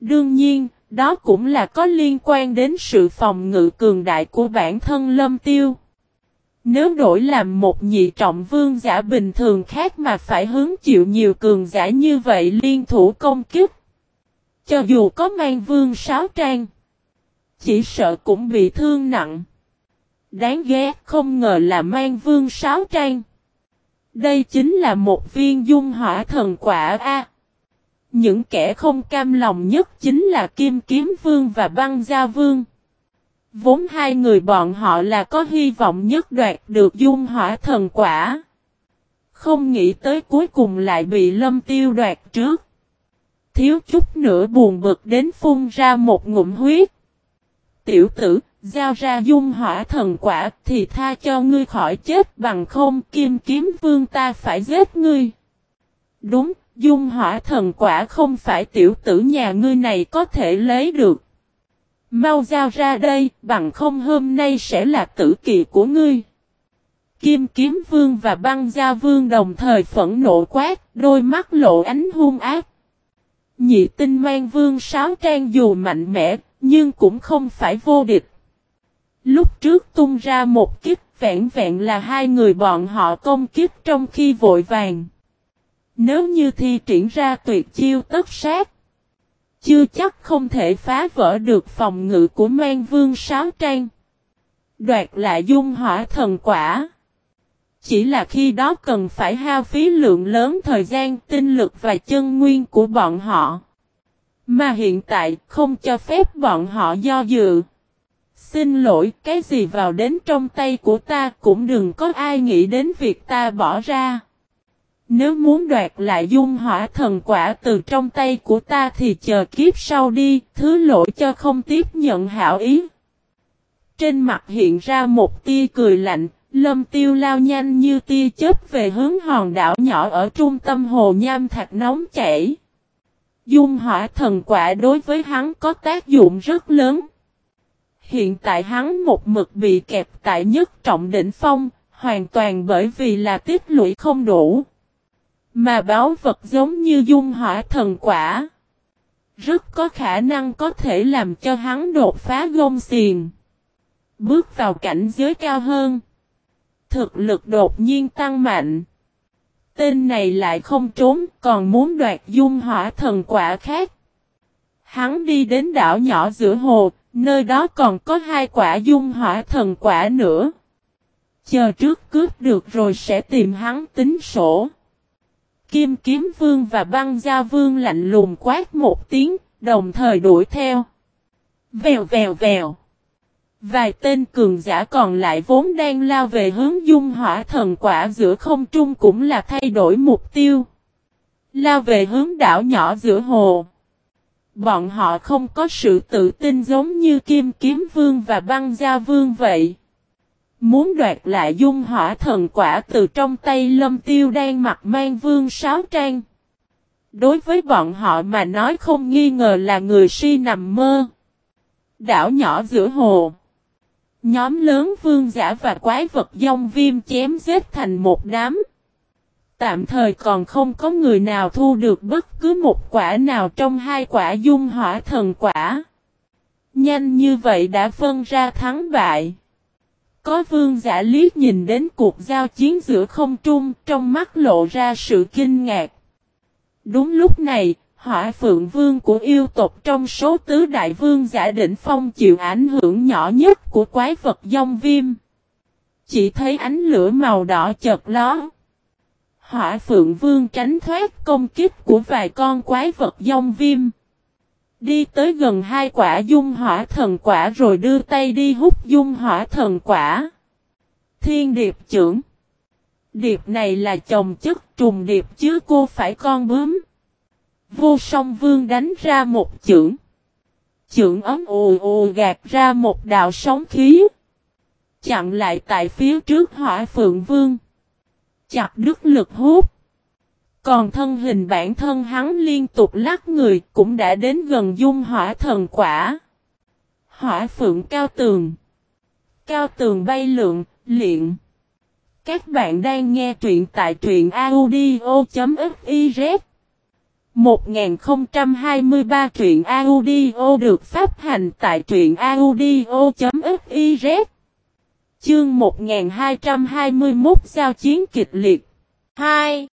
Đương nhiên, đó cũng là có liên quan đến sự phòng ngự cường đại của bản thân lâm tiêu. Nếu đổi làm một nhị trọng vương giả bình thường khác mà phải hứng chịu nhiều cường giả như vậy liên thủ công kích. Cho dù có mang vương sáo trang, chỉ sợ cũng bị thương nặng. Đáng ghét không ngờ là mang vương sáo trang. Đây chính là một viên dung hỏa thần quả A. Những kẻ không cam lòng nhất chính là Kim Kiếm Vương và Băng Gia Vương. Vốn hai người bọn họ là có hy vọng nhất đoạt được dung hỏa thần quả. Không nghĩ tới cuối cùng lại bị lâm tiêu đoạt trước. Thiếu chút nữa buồn bực đến phun ra một ngụm huyết. Tiểu tử, giao ra dung hỏa thần quả thì tha cho ngươi khỏi chết bằng không kim kiếm vương ta phải giết ngươi. Đúng, dung hỏa thần quả không phải tiểu tử nhà ngươi này có thể lấy được. Mau giao ra đây, bằng không hôm nay sẽ là tử kỳ của ngươi. Kim kiếm vương và băng gia vương đồng thời phẫn nộ quát, đôi mắt lộ ánh hung ác. Nhị tinh mang vương sáo trang dù mạnh mẽ, nhưng cũng không phải vô địch. Lúc trước tung ra một kiếp vẹn vẹn là hai người bọn họ công kiếp trong khi vội vàng. Nếu như thi triển ra tuyệt chiêu tất sát, chưa chắc không thể phá vỡ được phòng ngự của mang vương sáo trang. Đoạt lại dung hỏa thần quả. Chỉ là khi đó cần phải hao phí lượng lớn thời gian, tinh lực và chân nguyên của bọn họ. Mà hiện tại không cho phép bọn họ do dự. Xin lỗi, cái gì vào đến trong tay của ta cũng đừng có ai nghĩ đến việc ta bỏ ra. Nếu muốn đoạt lại dung hỏa thần quả từ trong tay của ta thì chờ kiếp sau đi, thứ lỗi cho không tiếp nhận hảo ý. Trên mặt hiện ra một tia cười lạnh, lâm tiêu lao nhanh như tia chớp về hướng hòn đảo nhỏ ở trung tâm hồ nham thạch nóng chảy. Dung hỏa thần quả đối với hắn có tác dụng rất lớn. Hiện tại hắn một mực bị kẹp tại nhất trọng đỉnh phong, hoàn toàn bởi vì là tiết lũy không đủ. Mà báo vật giống như dung hỏa thần quả. Rất có khả năng có thể làm cho hắn đột phá gông xiền. Bước vào cảnh giới cao hơn. Thực lực đột nhiên tăng mạnh. Tên này lại không trốn còn muốn đoạt dung hỏa thần quả khác. Hắn đi đến đảo nhỏ giữa hồ, nơi đó còn có hai quả dung hỏa thần quả nữa. Chờ trước cướp được rồi sẽ tìm hắn tính sổ. Kim kiếm vương và băng gia vương lạnh lùng quát một tiếng, đồng thời đuổi theo. Vèo vèo vèo. Vài tên cường giả còn lại vốn đang lao về hướng dung hỏa thần quả giữa không trung cũng là thay đổi mục tiêu. Lao về hướng đảo nhỏ giữa hồ. Bọn họ không có sự tự tin giống như Kim Kiếm Vương và Băng Gia Vương vậy. Muốn đoạt lại dung hỏa thần quả từ trong tay lâm tiêu đang mặc mang vương sáo trang. Đối với bọn họ mà nói không nghi ngờ là người si nằm mơ. Đảo nhỏ giữa hồ. Nhóm lớn vương giả và quái vật dông viêm chém giết thành một đám. Tạm thời còn không có người nào thu được bất cứ một quả nào trong hai quả dung hỏa thần quả. Nhanh như vậy đã phân ra thắng bại. Có vương giả liếc nhìn đến cuộc giao chiến giữa không trung, trong mắt lộ ra sự kinh ngạc. Đúng lúc này, hỏa phượng vương của yêu tộc trong số tứ đại vương giả đỉnh phong chịu ảnh hưởng nhỏ nhất của quái vật dông viêm. Chỉ thấy ánh lửa màu đỏ chợt lóe. Hỏa phượng vương tránh thoát công kích của vài con quái vật dông viêm. Đi tới gần hai quả dung hỏa thần quả rồi đưa tay đi hút dung hỏa thần quả. Thiên điệp trưởng. Điệp này là chồng chất trùng điệp chứ cô phải con bướm. Vô song vương đánh ra một chưởng. Chưởng ấm ồ ồ gạt ra một đạo sóng khí. Chặn lại tại phía trước hỏa phượng vương. Chặt đứt lực hút. Còn thân hình bản thân hắn liên tục lắc người cũng đã đến gần dung hỏa thần quả. Hỏa phượng cao tường. Cao tường bay lượng, liện. Các bạn đang nghe truyện tại truyện audio.fiz 1023 truyện audio được phát hành tại truyện audio.fiz Chương 1221 giao chiến kịch liệt 2.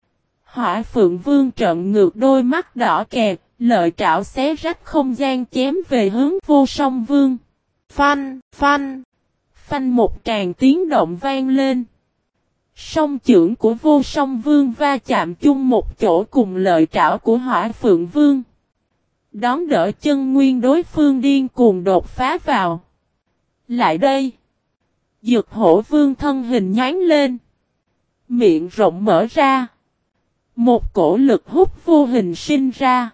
Hỏa phượng vương trận ngược đôi mắt đỏ kẹt, lợi trảo xé rách không gian chém về hướng vô song vương. Phanh, phanh, phanh một tràng tiếng động vang lên. Song trưởng của vô song vương va chạm chung một chỗ cùng lợi trảo của hỏa phượng vương. Đón đỡ chân nguyên đối phương điên cuồng đột phá vào. Lại đây. Dược hổ vương thân hình nhánh lên. Miệng rộng mở ra. Một cổ lực hút vô hình sinh ra.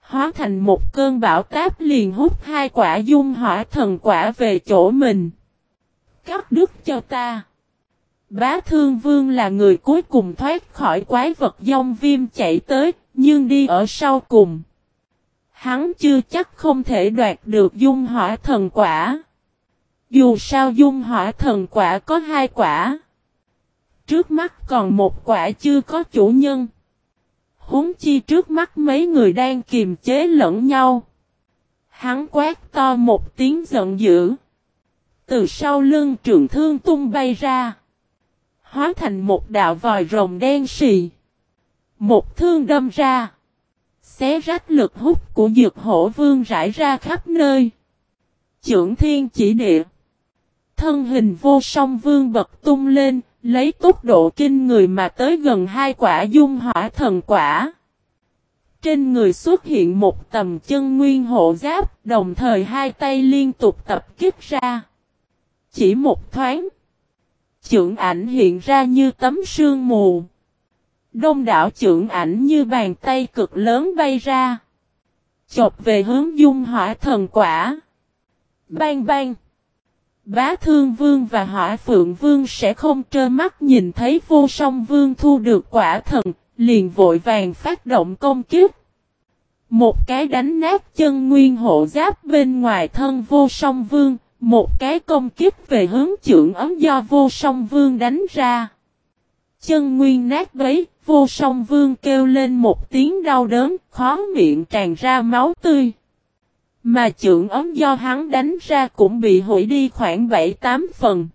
Hóa thành một cơn bão táp liền hút hai quả dung hỏa thần quả về chỗ mình. Cắt đứt cho ta. Bá Thương Vương là người cuối cùng thoát khỏi quái vật dông viêm chạy tới, nhưng đi ở sau cùng. Hắn chưa chắc không thể đoạt được dung hỏa thần quả. Dù sao dung hỏa thần quả có hai quả. Trước mắt còn một quả chưa có chủ nhân. Húng chi trước mắt mấy người đang kiềm chế lẫn nhau. Hắn quát to một tiếng giận dữ. Từ sau lưng trường thương tung bay ra hóa thành một đạo vòi rồng đen xì. Một thương đâm ra. Xé rách lực hút của dược hổ vương rải ra khắp nơi. Trưởng thiên chỉ địa. Thân hình vô song vương bật tung lên, lấy tốc độ kinh người mà tới gần hai quả dung hỏa thần quả. Trên người xuất hiện một tầm chân nguyên hộ giáp, đồng thời hai tay liên tục tập kích ra. Chỉ một thoáng. trưởng ảnh hiện ra như tấm sương mù. Đông đảo trưởng ảnh như bàn tay cực lớn bay ra. Chộp về hướng dung hỏa thần quả. Bang bang. Bá thương vương và hỏa phượng vương sẽ không trơ mắt nhìn thấy vô song vương thu được quả thần, liền vội vàng phát động công kiếp. Một cái đánh nát chân nguyên hộ giáp bên ngoài thân vô song vương, một cái công kiếp về hướng trưởng ấm do vô song vương đánh ra. Chân nguyên nát bấy, vô song vương kêu lên một tiếng đau đớn, khó miệng tràn ra máu tươi. Mà trưởng ống do hắn đánh ra cũng bị hủy đi khoảng 7-8 phần.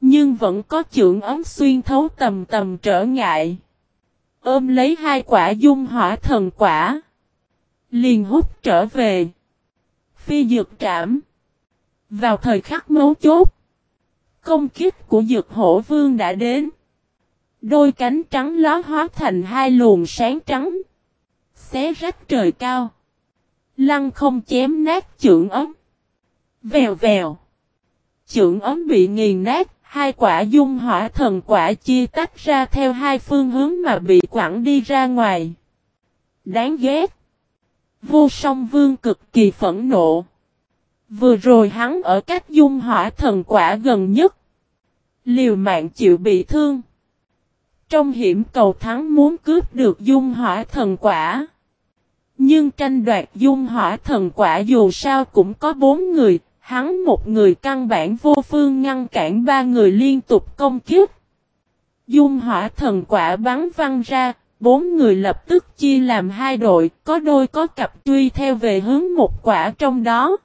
Nhưng vẫn có trưởng ống xuyên thấu tầm tầm trở ngại. Ôm lấy hai quả dung hỏa thần quả. Liền hút trở về. Phi dược trảm. Vào thời khắc mấu chốt, công kích của dược hổ vương đã đến. Đôi cánh trắng ló hóa thành hai luồng sáng trắng. Xé rách trời cao. Lăng không chém nát trưởng ấm. Vèo vèo. Trưởng ấm bị nghiền nát, hai quả dung hỏa thần quả chia tách ra theo hai phương hướng mà bị quẳng đi ra ngoài. Đáng ghét. Vô song vương cực kỳ phẫn nộ. Vừa rồi hắn ở cách dung hỏa thần quả gần nhất. Liều mạng chịu bị thương. Trong hiểm cầu thắng muốn cướp được dung hỏa thần quả. Nhưng tranh đoạt dung hỏa thần quả dù sao cũng có bốn người, hắn một người căn bản vô phương ngăn cản ba người liên tục công kiếp. Dung hỏa thần quả bắn văng ra, bốn người lập tức chia làm hai đội, có đôi có cặp truy theo về hướng một quả trong đó.